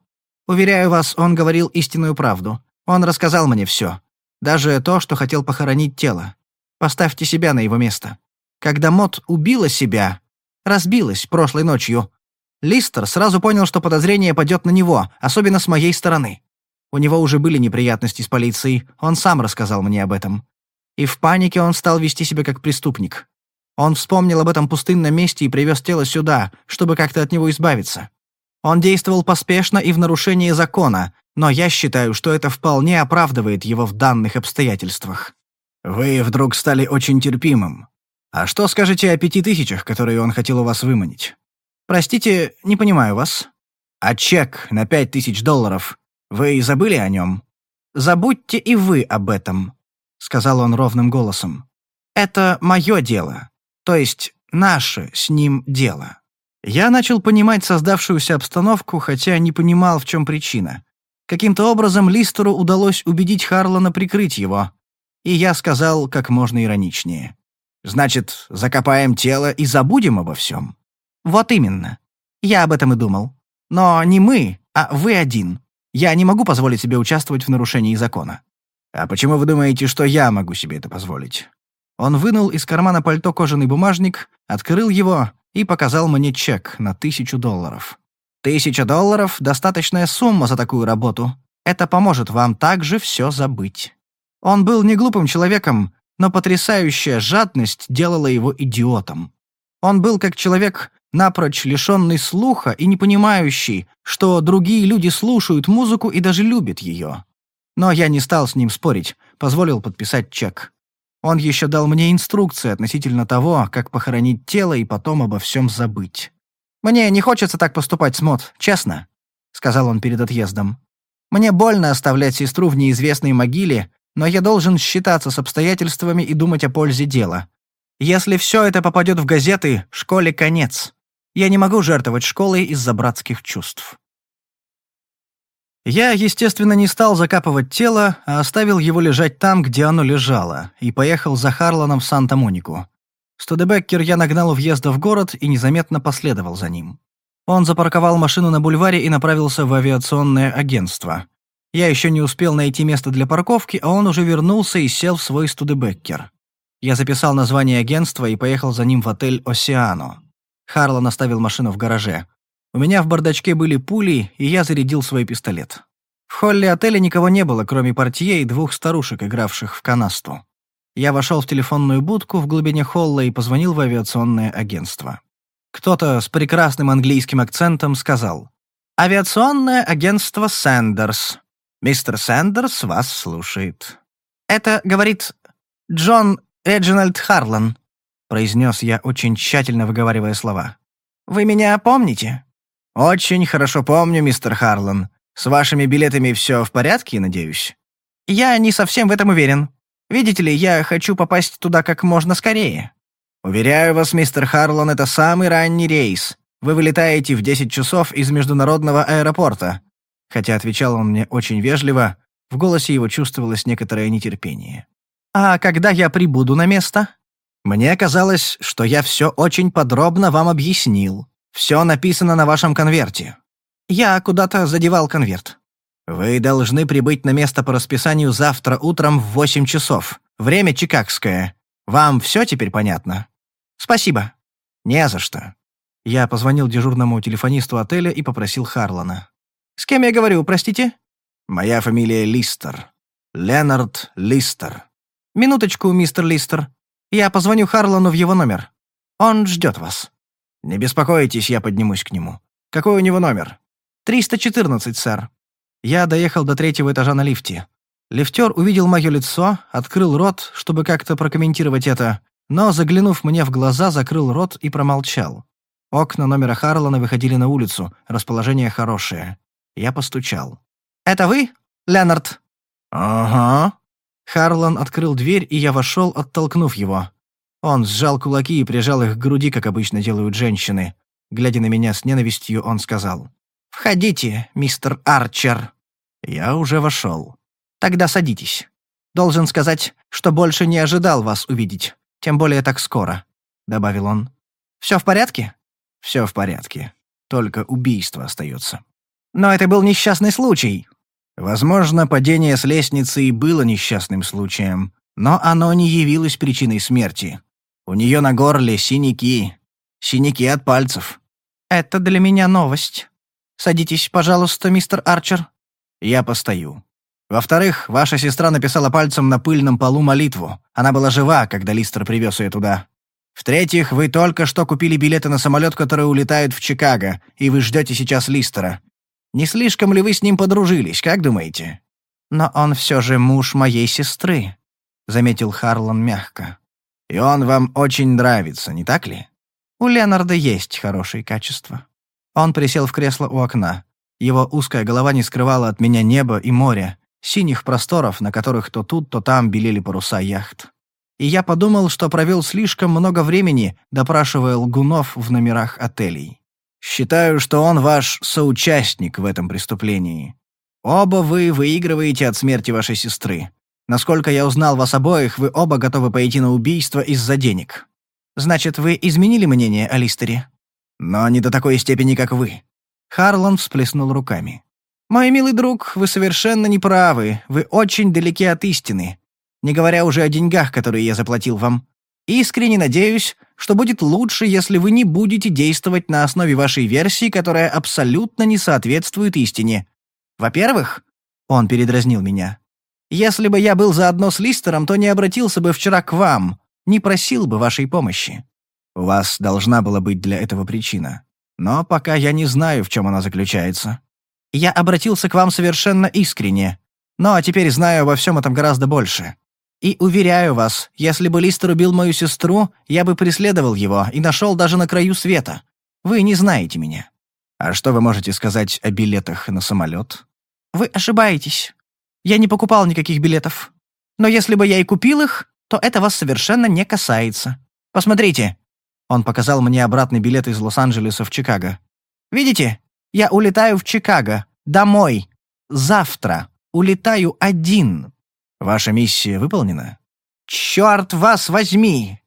«Уверяю вас, он говорил истинную правду. Он рассказал мне все. Даже то, что хотел похоронить тело. Поставьте себя на его место. Когда Мот убила себя, разбилась прошлой ночью, Листер сразу понял, что подозрение падет на него, особенно с моей стороны. У него уже были неприятности с полицией, он сам рассказал мне об этом. И в панике он стал вести себя как преступник. Он вспомнил об этом пустынном месте и привез тело сюда, чтобы как-то от него избавиться. Он действовал поспешно и в нарушении закона, но я считаю, что это вполне оправдывает его в данных обстоятельствах. Вы вдруг стали очень терпимым. А что скажете о пяти тысячах, которые он хотел у вас выманить? Простите, не понимаю вас. А чек на пять тысяч долларов вы забыли о нем? Забудьте и вы об этом», — сказал он ровным голосом. «Это мое дело, то есть наше с ним дело». Я начал понимать создавшуюся обстановку, хотя не понимал, в чем причина. Каким-то образом Листеру удалось убедить Харлана прикрыть его. И я сказал как можно ироничнее. «Значит, закопаем тело и забудем обо всем?» «Вот именно. Я об этом и думал. Но не мы, а вы один. Я не могу позволить себе участвовать в нарушении закона». «А почему вы думаете, что я могу себе это позволить?» Он вынул из кармана пальто кожаный бумажник, открыл его и показал мне чек на тысячу долларов. «Тысяча долларов — достаточная сумма за такую работу. Это поможет вам также все забыть». Он был не глупым человеком, но потрясающая жадность делала его идиотом. Он был как человек, напрочь лишенный слуха и не понимающий, что другие люди слушают музыку и даже любят ее. Но я не стал с ним спорить, позволил подписать чек. Он еще дал мне инструкции относительно того, как похоронить тело и потом обо всем забыть. «Мне не хочется так поступать, Смот, честно», — сказал он перед отъездом. «Мне больно оставлять сестру в неизвестной могиле, но я должен считаться с обстоятельствами и думать о пользе дела. Если все это попадет в газеты, школе конец. Я не могу жертвовать школой из-за братских чувств. Я, естественно, не стал закапывать тело, а оставил его лежать там, где оно лежало, и поехал за Харланом в Санта-Монику. Студебеккер я нагнал у въезда в город и незаметно последовал за ним. Он запарковал машину на бульваре и направился в авиационное агентство. Я еще не успел найти место для парковки, а он уже вернулся и сел в свой Студебеккер. Я записал название агентства и поехал за ним в отель «Осиано». Харлан оставил машину в гараже. У меня в бардачке были пули, и я зарядил свой пистолет. В холле отеля никого не было, кроме портье и двух старушек, игравших в канасту. Я вошел в телефонную будку в глубине холла и позвонил в авиационное агентство. Кто-то с прекрасным английским акцентом сказал «Авиационное агентство Сэндерс. Мистер Сэндерс вас слушает». «Это, — говорит, — Джон Реджинальд Харлан», произнес я, очень тщательно выговаривая слова. «Вы меня помните?» «Очень хорошо помню, мистер Харлан. С вашими билетами все в порядке, надеюсь?» «Я не совсем в этом уверен. Видите ли, я хочу попасть туда как можно скорее». «Уверяю вас, мистер Харлан, это самый ранний рейс. Вы вылетаете в 10 часов из международного аэропорта». Хотя отвечал он мне очень вежливо, в голосе его чувствовалось некоторое нетерпение. «А когда я прибуду на место?» Мне казалось, что я все очень подробно вам объяснил. Все написано на вашем конверте. Я куда-то задевал конверт. Вы должны прибыть на место по расписанию завтра утром в 8 часов. Время чикагское. Вам все теперь понятно? Спасибо. Не за что. Я позвонил дежурному телефонисту отеля и попросил Харлана. «С кем я говорю, простите?» «Моя фамилия Листер. Ленард Листер». «Минуточку, мистер Листер. Я позвоню Харлану в его номер. Он ждет вас». «Не беспокойтесь, я поднимусь к нему. Какой у него номер?» «314, сэр». Я доехал до третьего этажа на лифте. Лифтер увидел мое лицо, открыл рот, чтобы как-то прокомментировать это, но, заглянув мне в глаза, закрыл рот и промолчал. Окна номера Харлана выходили на улицу, расположение хорошее. Я постучал. «Это вы, Ленард?» «Ага», Харлан открыл дверь, и я вошел, оттолкнув его. Он сжал кулаки и прижал их к груди, как обычно делают женщины. Глядя на меня с ненавистью, он сказал. «Входите, мистер Арчер». Я уже вошел. «Тогда садитесь». Должен сказать, что больше не ожидал вас увидеть, тем более так скоро», — добавил он. «Все в порядке?» «Все в порядке. Только убийство остается». «Но это был несчастный случай». «Возможно, падение с лестницы и было несчастным случаем, но оно не явилось причиной смерти. У нее на горле синяки. Синяки от пальцев». «Это для меня новость. Садитесь, пожалуйста, мистер Арчер». «Я постою». Во-вторых, ваша сестра написала пальцем на пыльном полу молитву. Она была жива, когда Листер привез ее туда. В-третьих, вы только что купили билеты на самолет, который улетает в Чикаго, и вы ждете сейчас Листера. Не слишком ли вы с ним подружились, как думаете?» «Но он все же муж моей сестры», — заметил Харлан мягко. «И он вам очень нравится, не так ли?» «У Ленарда есть хорошие качества». Он присел в кресло у окна. Его узкая голова не скрывала от меня небо и море, синих просторов, на которых то тут, то там белели паруса яхт. И я подумал, что провел слишком много времени, допрашивая лгунов в номерах отелей. Считаю, что он ваш соучастник в этом преступлении. Оба вы выигрываете от смерти вашей сестры. Насколько я узнал вас обоих, вы оба готовы пойти на убийство из-за денег. Значит, вы изменили мнение о Листере? Но не до такой степени, как вы. Харлан всплеснул руками. «Мой милый друг, вы совершенно не правы. Вы очень далеки от истины. Не говоря уже о деньгах, которые я заплатил вам. Искренне надеюсь, что будет лучше, если вы не будете действовать на основе вашей версии, которая абсолютно не соответствует истине. Во-первых, он передразнил меня. Если бы я был заодно с Листером, то не обратился бы вчера к вам, не просил бы вашей помощи. У вас должна была быть для этого причина. Но пока я не знаю, в чем она заключается. Я обратился к вам совершенно искренне. Но теперь знаю обо всем этом гораздо больше. И уверяю вас, если бы Листер убил мою сестру, я бы преследовал его и нашел даже на краю света. Вы не знаете меня». «А что вы можете сказать о билетах на самолет?» «Вы ошибаетесь. Я не покупал никаких билетов. Но если бы я и купил их, то это вас совершенно не касается. Посмотрите». Он показал мне обратный билет из Лос-Анджелеса в Чикаго. «Видите? Я улетаю в Чикаго. Домой. Завтра. Улетаю один. Ваша миссия выполнена? Черт вас возьми!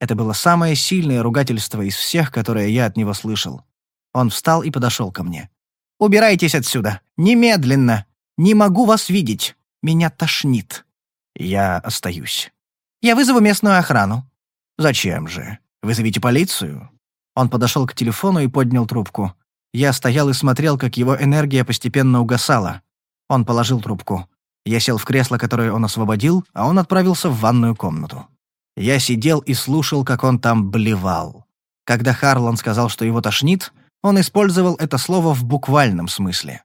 Это было самое сильное ругательство из всех, которые я от него слышал. Он встал и подошел ко мне. «Убирайтесь отсюда! Немедленно! Не могу вас видеть! Меня тошнит!» «Я остаюсь». «Я вызову местную охрану». «Зачем же? Вызовите полицию». Он подошел к телефону и поднял трубку. Я стоял и смотрел, как его энергия постепенно угасала. Он положил трубку. Я сел в кресло, которое он освободил, а он отправился в ванную комнату. Я сидел и слушал, как он там блевал. Когда Харлан сказал, что его тошнит, он использовал это слово в буквальном смысле.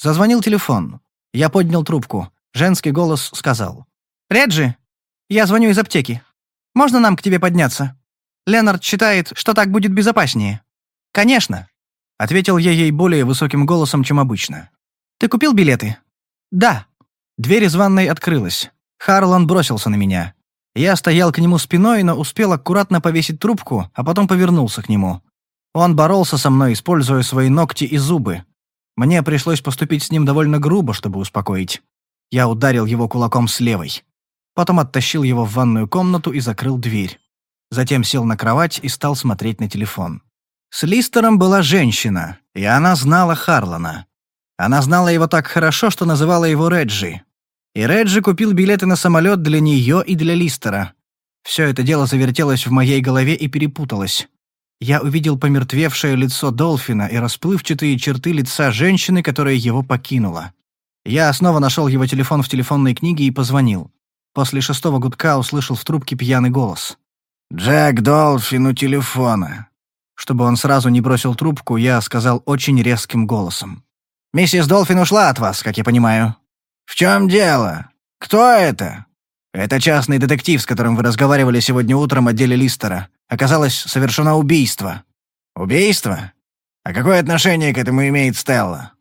Зазвонил телефон. Я поднял трубку. Женский голос сказал. «Реджи, я звоню из аптеки. Можно нам к тебе подняться? Ленард считает, что так будет безопаснее». «Конечно», Ответил я ей более высоким голосом, чем обычно. «Ты купил билеты?» «Да». Дверь из ванной открылась. Харлан бросился на меня. Я стоял к нему спиной, но успел аккуратно повесить трубку, а потом повернулся к нему. Он боролся со мной, используя свои ногти и зубы. Мне пришлось поступить с ним довольно грубо, чтобы успокоить. Я ударил его кулаком с левой. Потом оттащил его в ванную комнату и закрыл дверь. Затем сел на кровать и стал смотреть на телефон. С Листером была женщина, и она знала Харлана. Она знала его так хорошо, что называла его Реджи. И Реджи купил билеты на самолет для нее и для Листера. Все это дело завертелось в моей голове и перепуталось. Я увидел помертвевшее лицо Долфина и расплывчатые черты лица женщины, которая его покинула. Я снова нашел его телефон в телефонной книге и позвонил. После шестого гудка услышал в трубке пьяный голос. «Джек Долфин у телефона. Чтобы он сразу не бросил трубку, я сказал очень резким голосом. «Миссис Долфин ушла от вас, как я понимаю». «В чем дело? Кто это?» «Это частный детектив, с которым вы разговаривали сегодня утром в отделе Листера. Оказалось, совершено убийство». «Убийство? А какое отношение к этому имеет Стелла?»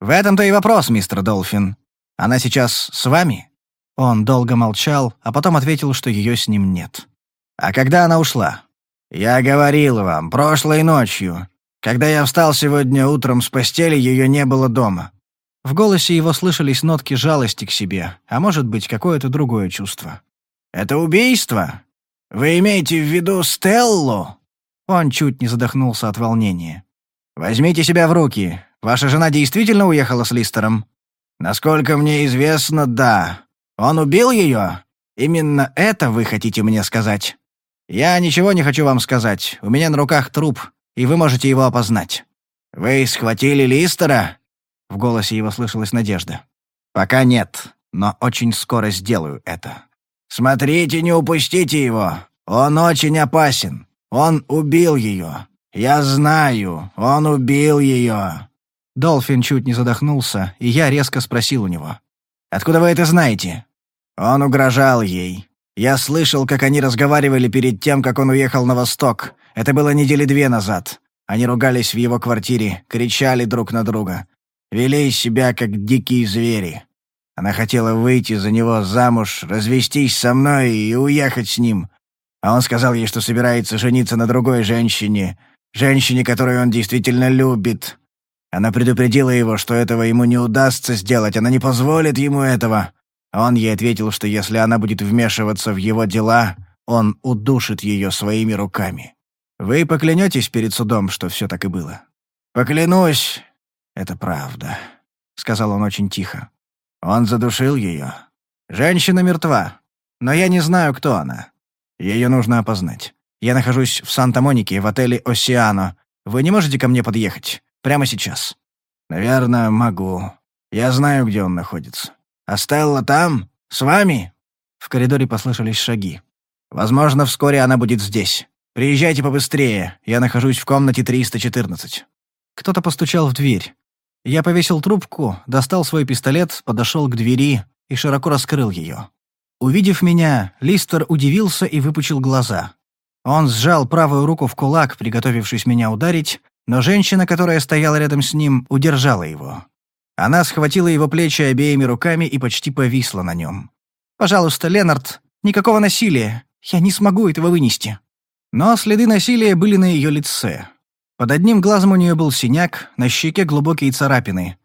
«В этом-то и вопрос, мистер Долфин. Она сейчас с вами?» Он долго молчал, а потом ответил, что ее с ним нет. «А когда она ушла?» «Я говорил вам, прошлой ночью. Когда я встал сегодня утром с постели, ее не было дома». В голосе его слышались нотки жалости к себе, а может быть, какое-то другое чувство. «Это убийство? Вы имеете в виду Стеллу?» Он чуть не задохнулся от волнения. «Возьмите себя в руки. Ваша жена действительно уехала с Листером?» «Насколько мне известно, да. Он убил ее? Именно это вы хотите мне сказать?» «Я ничего не хочу вам сказать. У меня на руках труп, и вы можете его опознать». «Вы схватили Листера?» В голосе его слышалась надежда. «Пока нет, но очень скоро сделаю это». «Смотрите, не упустите его. Он очень опасен. Он убил ее. Я знаю, он убил ее». Долфин чуть не задохнулся, и я резко спросил у него. «Откуда вы это знаете?» Он угрожал ей. Я слышал, как они разговаривали перед тем, как он уехал на восток. Это было недели две назад. Они ругались в его квартире, кричали друг на друга вели себя как дикие звери. Она хотела выйти за него замуж, развестись со мной и уехать с ним. А он сказал ей, что собирается жениться на другой женщине, женщине, которую он действительно любит. Она предупредила его, что этого ему не удастся сделать, она не позволит ему этого. Он ей ответил, что если она будет вмешиваться в его дела, он удушит ее своими руками. Вы поклянетесь перед судом, что все так и было? Поклянусь, «Это правда», — сказал он очень тихо. «Он задушил ее. Женщина мертва, но я не знаю, кто она. Ее нужно опознать. Я нахожусь в Санта-Монике, в отеле «Осиано». Вы не можете ко мне подъехать? Прямо сейчас?» «Наверное, могу. Я знаю, где он находится. А Стелла там? С вами?» В коридоре послышались шаги. «Возможно, вскоре она будет здесь. Приезжайте побыстрее. Я нахожусь в комнате 314». Кто-то постучал в дверь. Я повесил трубку, достал свой пистолет, подошел к двери и широко раскрыл ее. Увидев меня, Листер удивился и выпучил глаза. Он сжал правую руку в кулак, приготовившись меня ударить, но женщина, которая стояла рядом с ним, удержала его. Она схватила его плечи обеими руками и почти повисла на нем. «Пожалуйста, Ленард, никакого насилия. Я не смогу этого вынести». Но следы насилия были на ее лице. Под одним глазом у нее был синяк, на щеке глубокие царапины.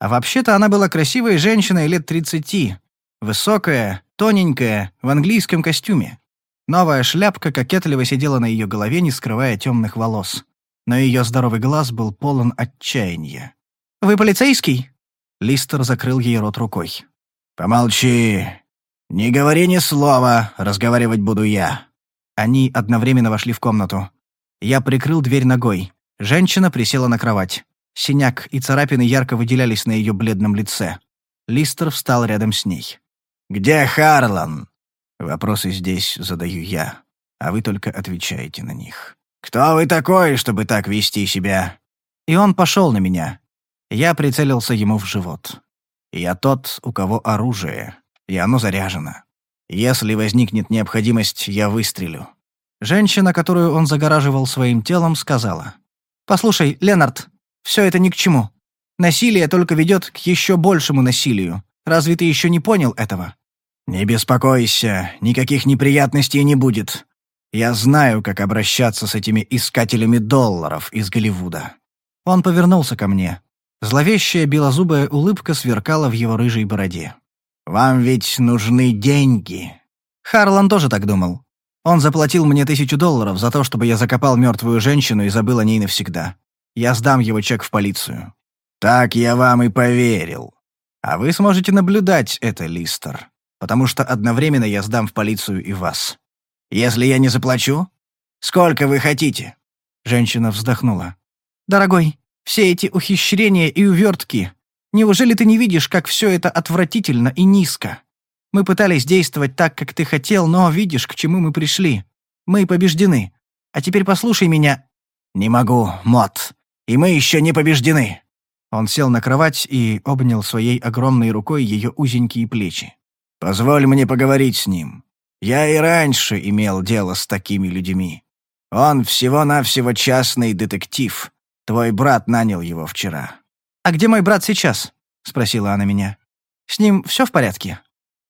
А вообще-то она была красивой женщиной лет 30, высокая, тоненькая, в английском костюме. Новая шляпка кокетливо сидела на ее голове, не скрывая темных волос. Но ее здоровый глаз был полон отчаяния. «Вы полицейский?» Листер закрыл ей рот рукой. «Помолчи. Не говори ни слова, разговаривать буду я». Они одновременно вошли в комнату. Я прикрыл дверь ногой. Женщина присела на кровать. Синяк и царапины ярко выделялись на ее бледном лице. Листер встал рядом с ней. «Где Харлан?» Вопросы здесь задаю я, а вы только отвечаете на них. «Кто вы такой, чтобы так вести себя?» И он пошел на меня. Я прицелился ему в живот. Я тот, у кого оружие, и оно заряжено. Если возникнет необходимость, я выстрелю. Женщина, которую он загораживал своим телом, сказала. «Послушай, Ленард, все это ни к чему. Насилие только ведет к еще большему насилию. Разве ты еще не понял этого?» «Не беспокойся, никаких неприятностей не будет. Я знаю, как обращаться с этими искателями долларов из Голливуда». Он повернулся ко мне. Зловещая белозубая улыбка сверкала в его рыжей бороде. «Вам ведь нужны деньги». Харлан тоже так думал. Он заплатил мне тысячу долларов за то, чтобы я закопал мертвую женщину и забыл о ней навсегда. Я сдам его чек в полицию. Так я вам и поверил. А вы сможете наблюдать это, Листер, потому что одновременно я сдам в полицию и вас. Если я не заплачу? Сколько вы хотите?» Женщина вздохнула. «Дорогой, все эти ухищрения и увертки. Неужели ты не видишь, как все это отвратительно и низко? Мы пытались действовать так, как ты хотел, но видишь, к чему мы пришли. Мы побеждены. А теперь послушай меня». «Не могу, Мот. И мы еще не побеждены». Он сел на кровать и обнял своей огромной рукой ее узенькие плечи. «Позволь мне поговорить с ним. Я и раньше имел дело с такими людьми. Он всего-навсего частный детектив. Твой брат нанял его вчера». «А где мой брат сейчас?» — спросила она меня. «С ним все в порядке?»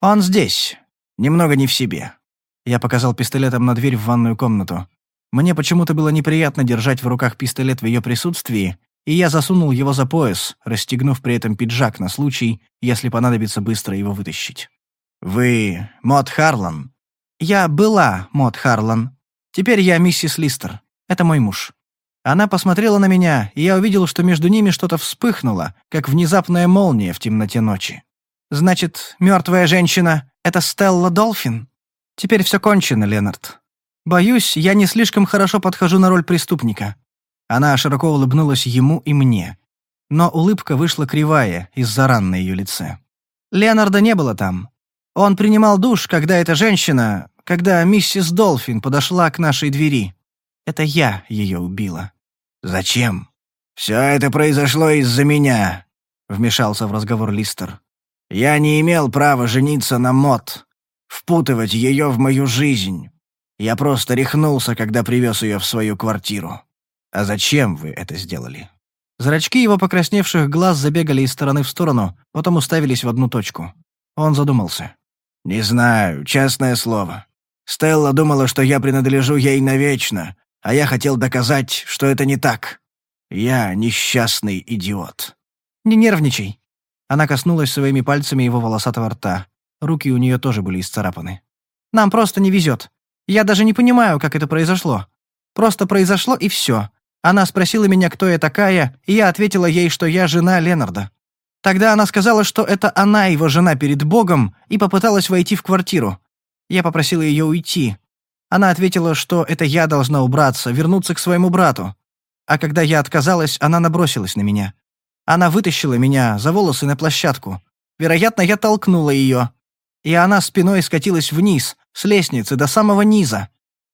«Он здесь. Немного не в себе». Я показал пистолетом на дверь в ванную комнату. Мне почему-то было неприятно держать в руках пистолет в ее присутствии, и я засунул его за пояс, расстегнув при этом пиджак на случай, если понадобится быстро его вытащить. «Вы Мот Харлан?» «Я была Мот Харлан. Теперь я миссис Листер. Это мой муж». Она посмотрела на меня, и я увидел, что между ними что-то вспыхнуло, как внезапная молния в темноте ночи. «Значит, мертвая женщина — это Стелла Долфин?» «Теперь все кончено, Ленард. Боюсь, я не слишком хорошо подхожу на роль преступника». Она широко улыбнулась ему и мне. Но улыбка вышла кривая из-за ран на ее лице. Леонарда не было там. Он принимал душ, когда эта женщина, когда миссис Долфин подошла к нашей двери. Это я ее убила. «Зачем?» «Все это произошло из-за меня», — вмешался в разговор Листер. «Я не имел права жениться на Мот, впутывать ее в мою жизнь. Я просто рехнулся, когда привез ее в свою квартиру. А зачем вы это сделали?» Зрачки его покрасневших глаз забегали из стороны в сторону, потом уставились в одну точку. Он задумался. «Не знаю, честное слово. Стелла думала, что я принадлежу ей навечно, а я хотел доказать, что это не так. Я несчастный идиот». «Не нервничай». Она коснулась своими пальцами его волосатого рта. Руки у нее тоже были исцарапаны. «Нам просто не везет. Я даже не понимаю, как это произошло. Просто произошло и все. Она спросила меня, кто я такая, и я ответила ей, что я жена Ленарда. Тогда она сказала, что это она его жена перед Богом, и попыталась войти в квартиру. Я попросила ее уйти. Она ответила, что это я должна убраться, вернуться к своему брату. А когда я отказалась, она набросилась на меня. Она вытащила меня за волосы на площадку. Вероятно, я толкнула ее. И она спиной скатилась вниз, с лестницы до самого низа.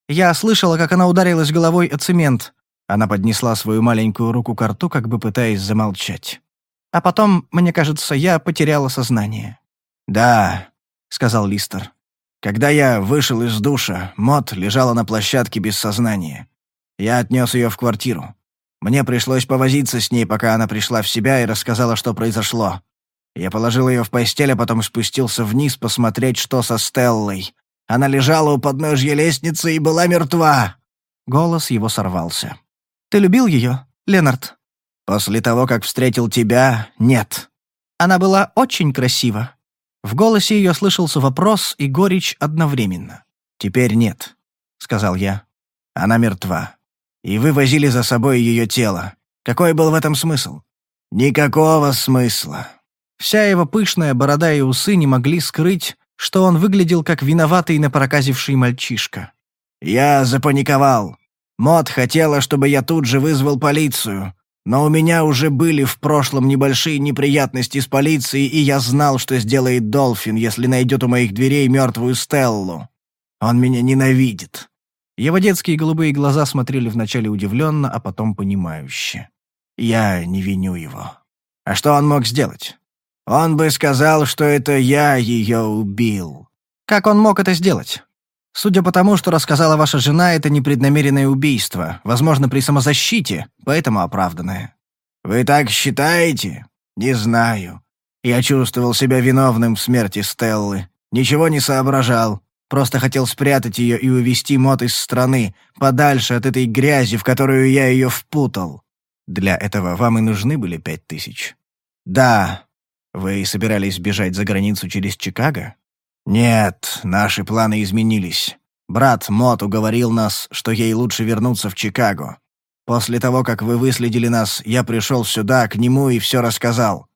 Я слышала, как она ударилась головой о цемент. Она поднесла свою маленькую руку к рту, как бы пытаясь замолчать. А потом, мне кажется, я потеряла сознание. «Да», — сказал Листер. «Когда я вышел из душа, Мот лежала на площадке без сознания. Я отнес ее в квартиру. Мне пришлось повозиться с ней, пока она пришла в себя и рассказала, что произошло. Я положил ее в постель, а потом спустился вниз посмотреть, что со Стеллой. Она лежала у подножья лестницы и была мертва». Голос его сорвался. Ты любил ее, Ленард?» «После того, как встретил тебя, нет». Она была очень красива. В голосе ее слышался вопрос и горечь одновременно. «Теперь нет», — сказал я. «Она мертва. И вы возили за собой ее тело. Какой был в этом смысл?» «Никакого смысла». Вся его пышная борода и усы не могли скрыть, что он выглядел как виноватый напроказивший мальчишка. «Я запаниковал. Мод хотела, чтобы я тут же вызвал полицию. Но у меня уже были в прошлом небольшие неприятности с полицией, и я знал, что сделает Долфин, если найдет у моих дверей мертвую Стеллу. Он меня ненавидит». Его детские голубые глаза смотрели вначале удивленно, а потом понимающе. «Я не виню его. А что он мог сделать? Он бы сказал, что это я ее убил». «Как он мог это сделать?» Судя по тому, что рассказала ваша жена, это непреднамеренное убийство, возможно, при самозащите, поэтому оправданное». «Вы так считаете? Не знаю. Я чувствовал себя виновным в смерти Стеллы. Ничего не соображал. Просто хотел спрятать ее и увести Мот из страны, подальше от этой грязи, в которую я ее впутал. Для этого вам и нужны были пять тысяч?» «Да». «Вы собирались бежать за границу через Чикаго?» «Нет, наши планы изменились. Брат Мот уговорил нас, что ей лучше вернуться в Чикаго. После того, как вы выследили нас, я пришел сюда, к нему, и все рассказал.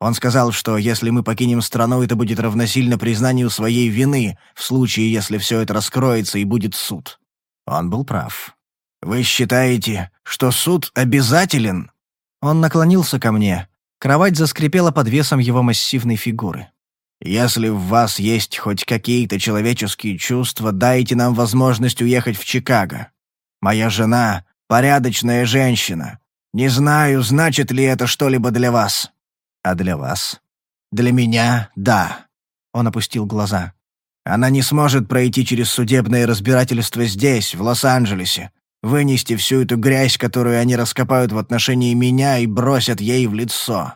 Он сказал, что если мы покинем страну, это будет равносильно признанию своей вины, в случае, если все это раскроется и будет суд. Он был прав. Вы считаете, что суд обязателен?» Он наклонился ко мне. Кровать заскрипела под весом его массивной фигуры. Если в вас есть хоть какие-то человеческие чувства, дайте нам возможность уехать в Чикаго. Моя жена — порядочная женщина. Не знаю, значит ли это что-либо для вас. А для вас? Для меня — да. Он опустил глаза. Она не сможет пройти через судебное разбирательство здесь, в Лос-Анджелесе, вынести всю эту грязь, которую они раскопают в отношении меня и бросят ей в лицо.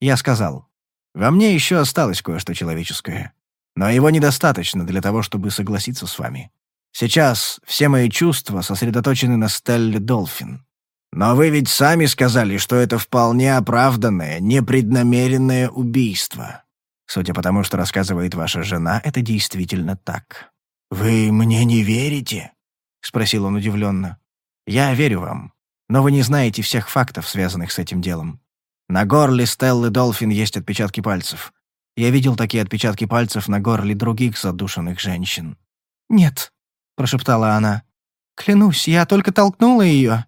Я сказал, во мне еще осталось кое-что человеческое. Но его недостаточно для того, чтобы согласиться с вами. Сейчас все мои чувства сосредоточены на Стелле Долфин. Но вы ведь сами сказали, что это вполне оправданное, непреднамеренное убийство. Судя по тому, что рассказывает ваша жена, это действительно так. Вы мне не верите? спросил он удивленно. Я верю вам, но вы не знаете всех фактов, связанных с этим делом. На горле Стеллы Долфин есть отпечатки пальцев. Я видел такие отпечатки пальцев на горле других задушенных женщин. «Нет», — прошептала она. «Клянусь, я только толкнула ее.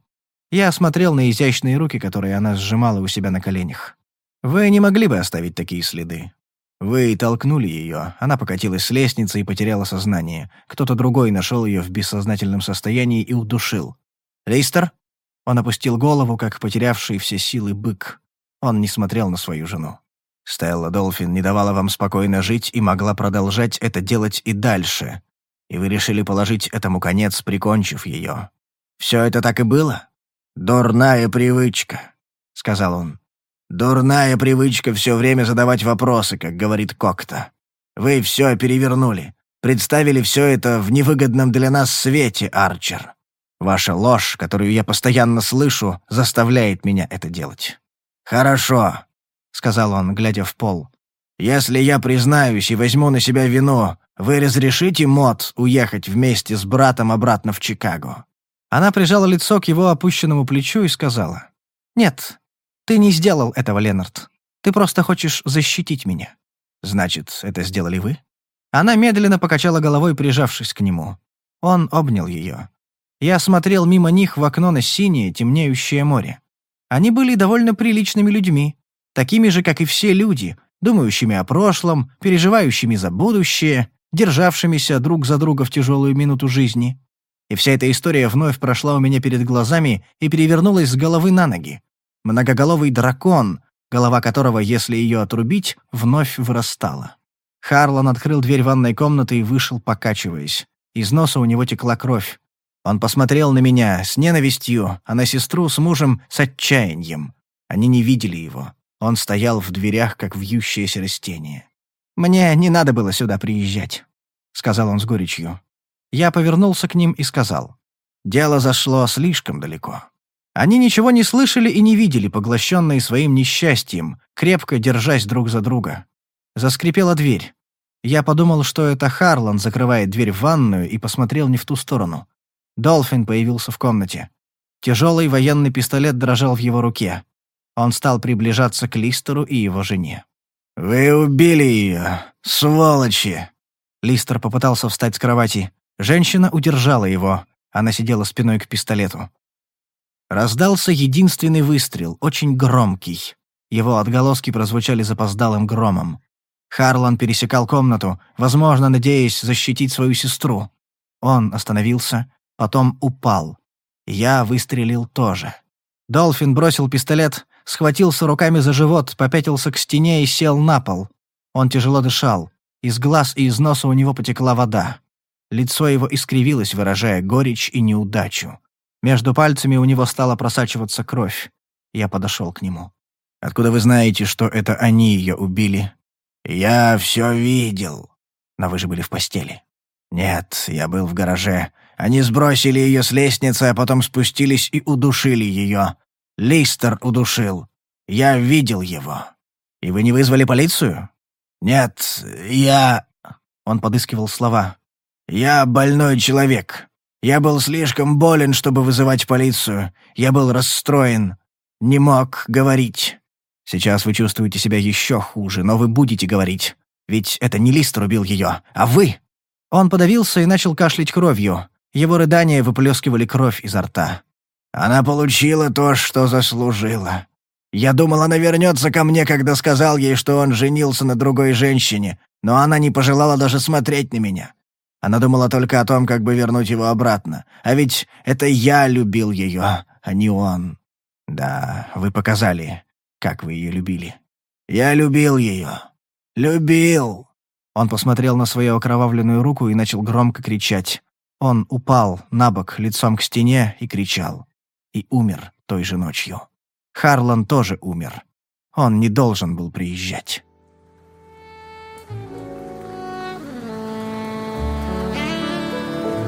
Я смотрел на изящные руки, которые она сжимала у себя на коленях. «Вы не могли бы оставить такие следы? Вы толкнули ее, она покатилась с лестницы и потеряла сознание. Кто-то другой нашел ее в бессознательном состоянии и удушил. Лейстер?» Он опустил голову, как потерявший все силы бык. Он не смотрел на свою жену. Стелла Долфин не давала вам спокойно жить и могла продолжать это делать и дальше. И вы решили положить этому конец, прикончив ее. Все это так и было? «Дурная привычка», — сказал он. «Дурная привычка все время задавать вопросы, как говорит Кокта. Вы все перевернули, представили все это в невыгодном для нас свете, Арчер. Ваша ложь, которую я постоянно слышу, заставляет меня это делать». «Хорошо», — сказал он, глядя в пол. «Если я признаюсь и возьму на себя вину, вы разрешите Мот уехать вместе с братом обратно в Чикаго?» Она прижала лицо к его опущенному плечу и сказала. «Нет, ты не сделал этого, Ленард. Ты просто хочешь защитить меня». «Значит, это сделали вы?» Она медленно покачала головой, прижавшись к нему. Он обнял ее. Я смотрел мимо них в окно на синее, темнеющее море. Они были довольно приличными людьми, такими же, как и все люди, думающими о прошлом, переживающими за будущее, державшимися друг за друга в тяжелую минуту жизни и вся эта история вновь прошла у меня перед глазами и перевернулась с головы на ноги. Многоголовый дракон, голова которого, если ее отрубить, вновь вырастала. Харлан открыл дверь ванной комнаты и вышел, покачиваясь. Из носа у него текла кровь. Он посмотрел на меня с ненавистью, а на сестру с мужем с отчаянием. Они не видели его. Он стоял в дверях, как вьющееся растение. «Мне не надо было сюда приезжать», — сказал он с горечью. Я повернулся к ним и сказал. Дело зашло слишком далеко. Они ничего не слышали и не видели, поглощенные своим несчастьем, крепко держась друг за друга. Заскрипела дверь. Я подумал, что это Харлан закрывает дверь в ванную и посмотрел не в ту сторону. Долфин появился в комнате. Тяжелый военный пистолет дрожал в его руке. Он стал приближаться к Листеру и его жене. «Вы убили ее, сволочи!» Листер попытался встать с кровати. Женщина удержала его. Она сидела спиной к пистолету. Раздался единственный выстрел, очень громкий. Его отголоски прозвучали запоздалым громом. Харлан пересекал комнату, возможно, надеясь защитить свою сестру. Он остановился, потом упал. Я выстрелил тоже. Долфин бросил пистолет, схватился руками за живот, попятился к стене и сел на пол. Он тяжело дышал. Из глаз и из носа у него потекла вода. Лицо его искривилось, выражая горечь и неудачу. Между пальцами у него стала просачиваться кровь. Я подошел к нему. «Откуда вы знаете, что это они ее убили?» «Я все видел». «Но вы же были в постели». «Нет, я был в гараже. Они сбросили ее с лестницы, а потом спустились и удушили ее. Листер удушил. Я видел его». «И вы не вызвали полицию?» «Нет, я...» Он подыскивал слова. «Я больной человек. Я был слишком болен, чтобы вызывать полицию. Я был расстроен. Не мог говорить. Сейчас вы чувствуете себя еще хуже, но вы будете говорить. Ведь это не Листер убил ее, а вы!» Он подавился и начал кашлять кровью. Его рыдания выплескивали кровь изо рта. «Она получила то, что заслужила. Я думал, она вернется ко мне, когда сказал ей, что он женился на другой женщине, но она не пожелала даже смотреть на меня. Она думала только о том, как бы вернуть его обратно. А ведь это я любил ее, а не он. Да, вы показали, как вы ее любили. Я любил ее. Любил!» Он посмотрел на свою окровавленную руку и начал громко кричать. Он упал на бок лицом к стене и кричал. И умер той же ночью. Харлан тоже умер. Он не должен был приезжать.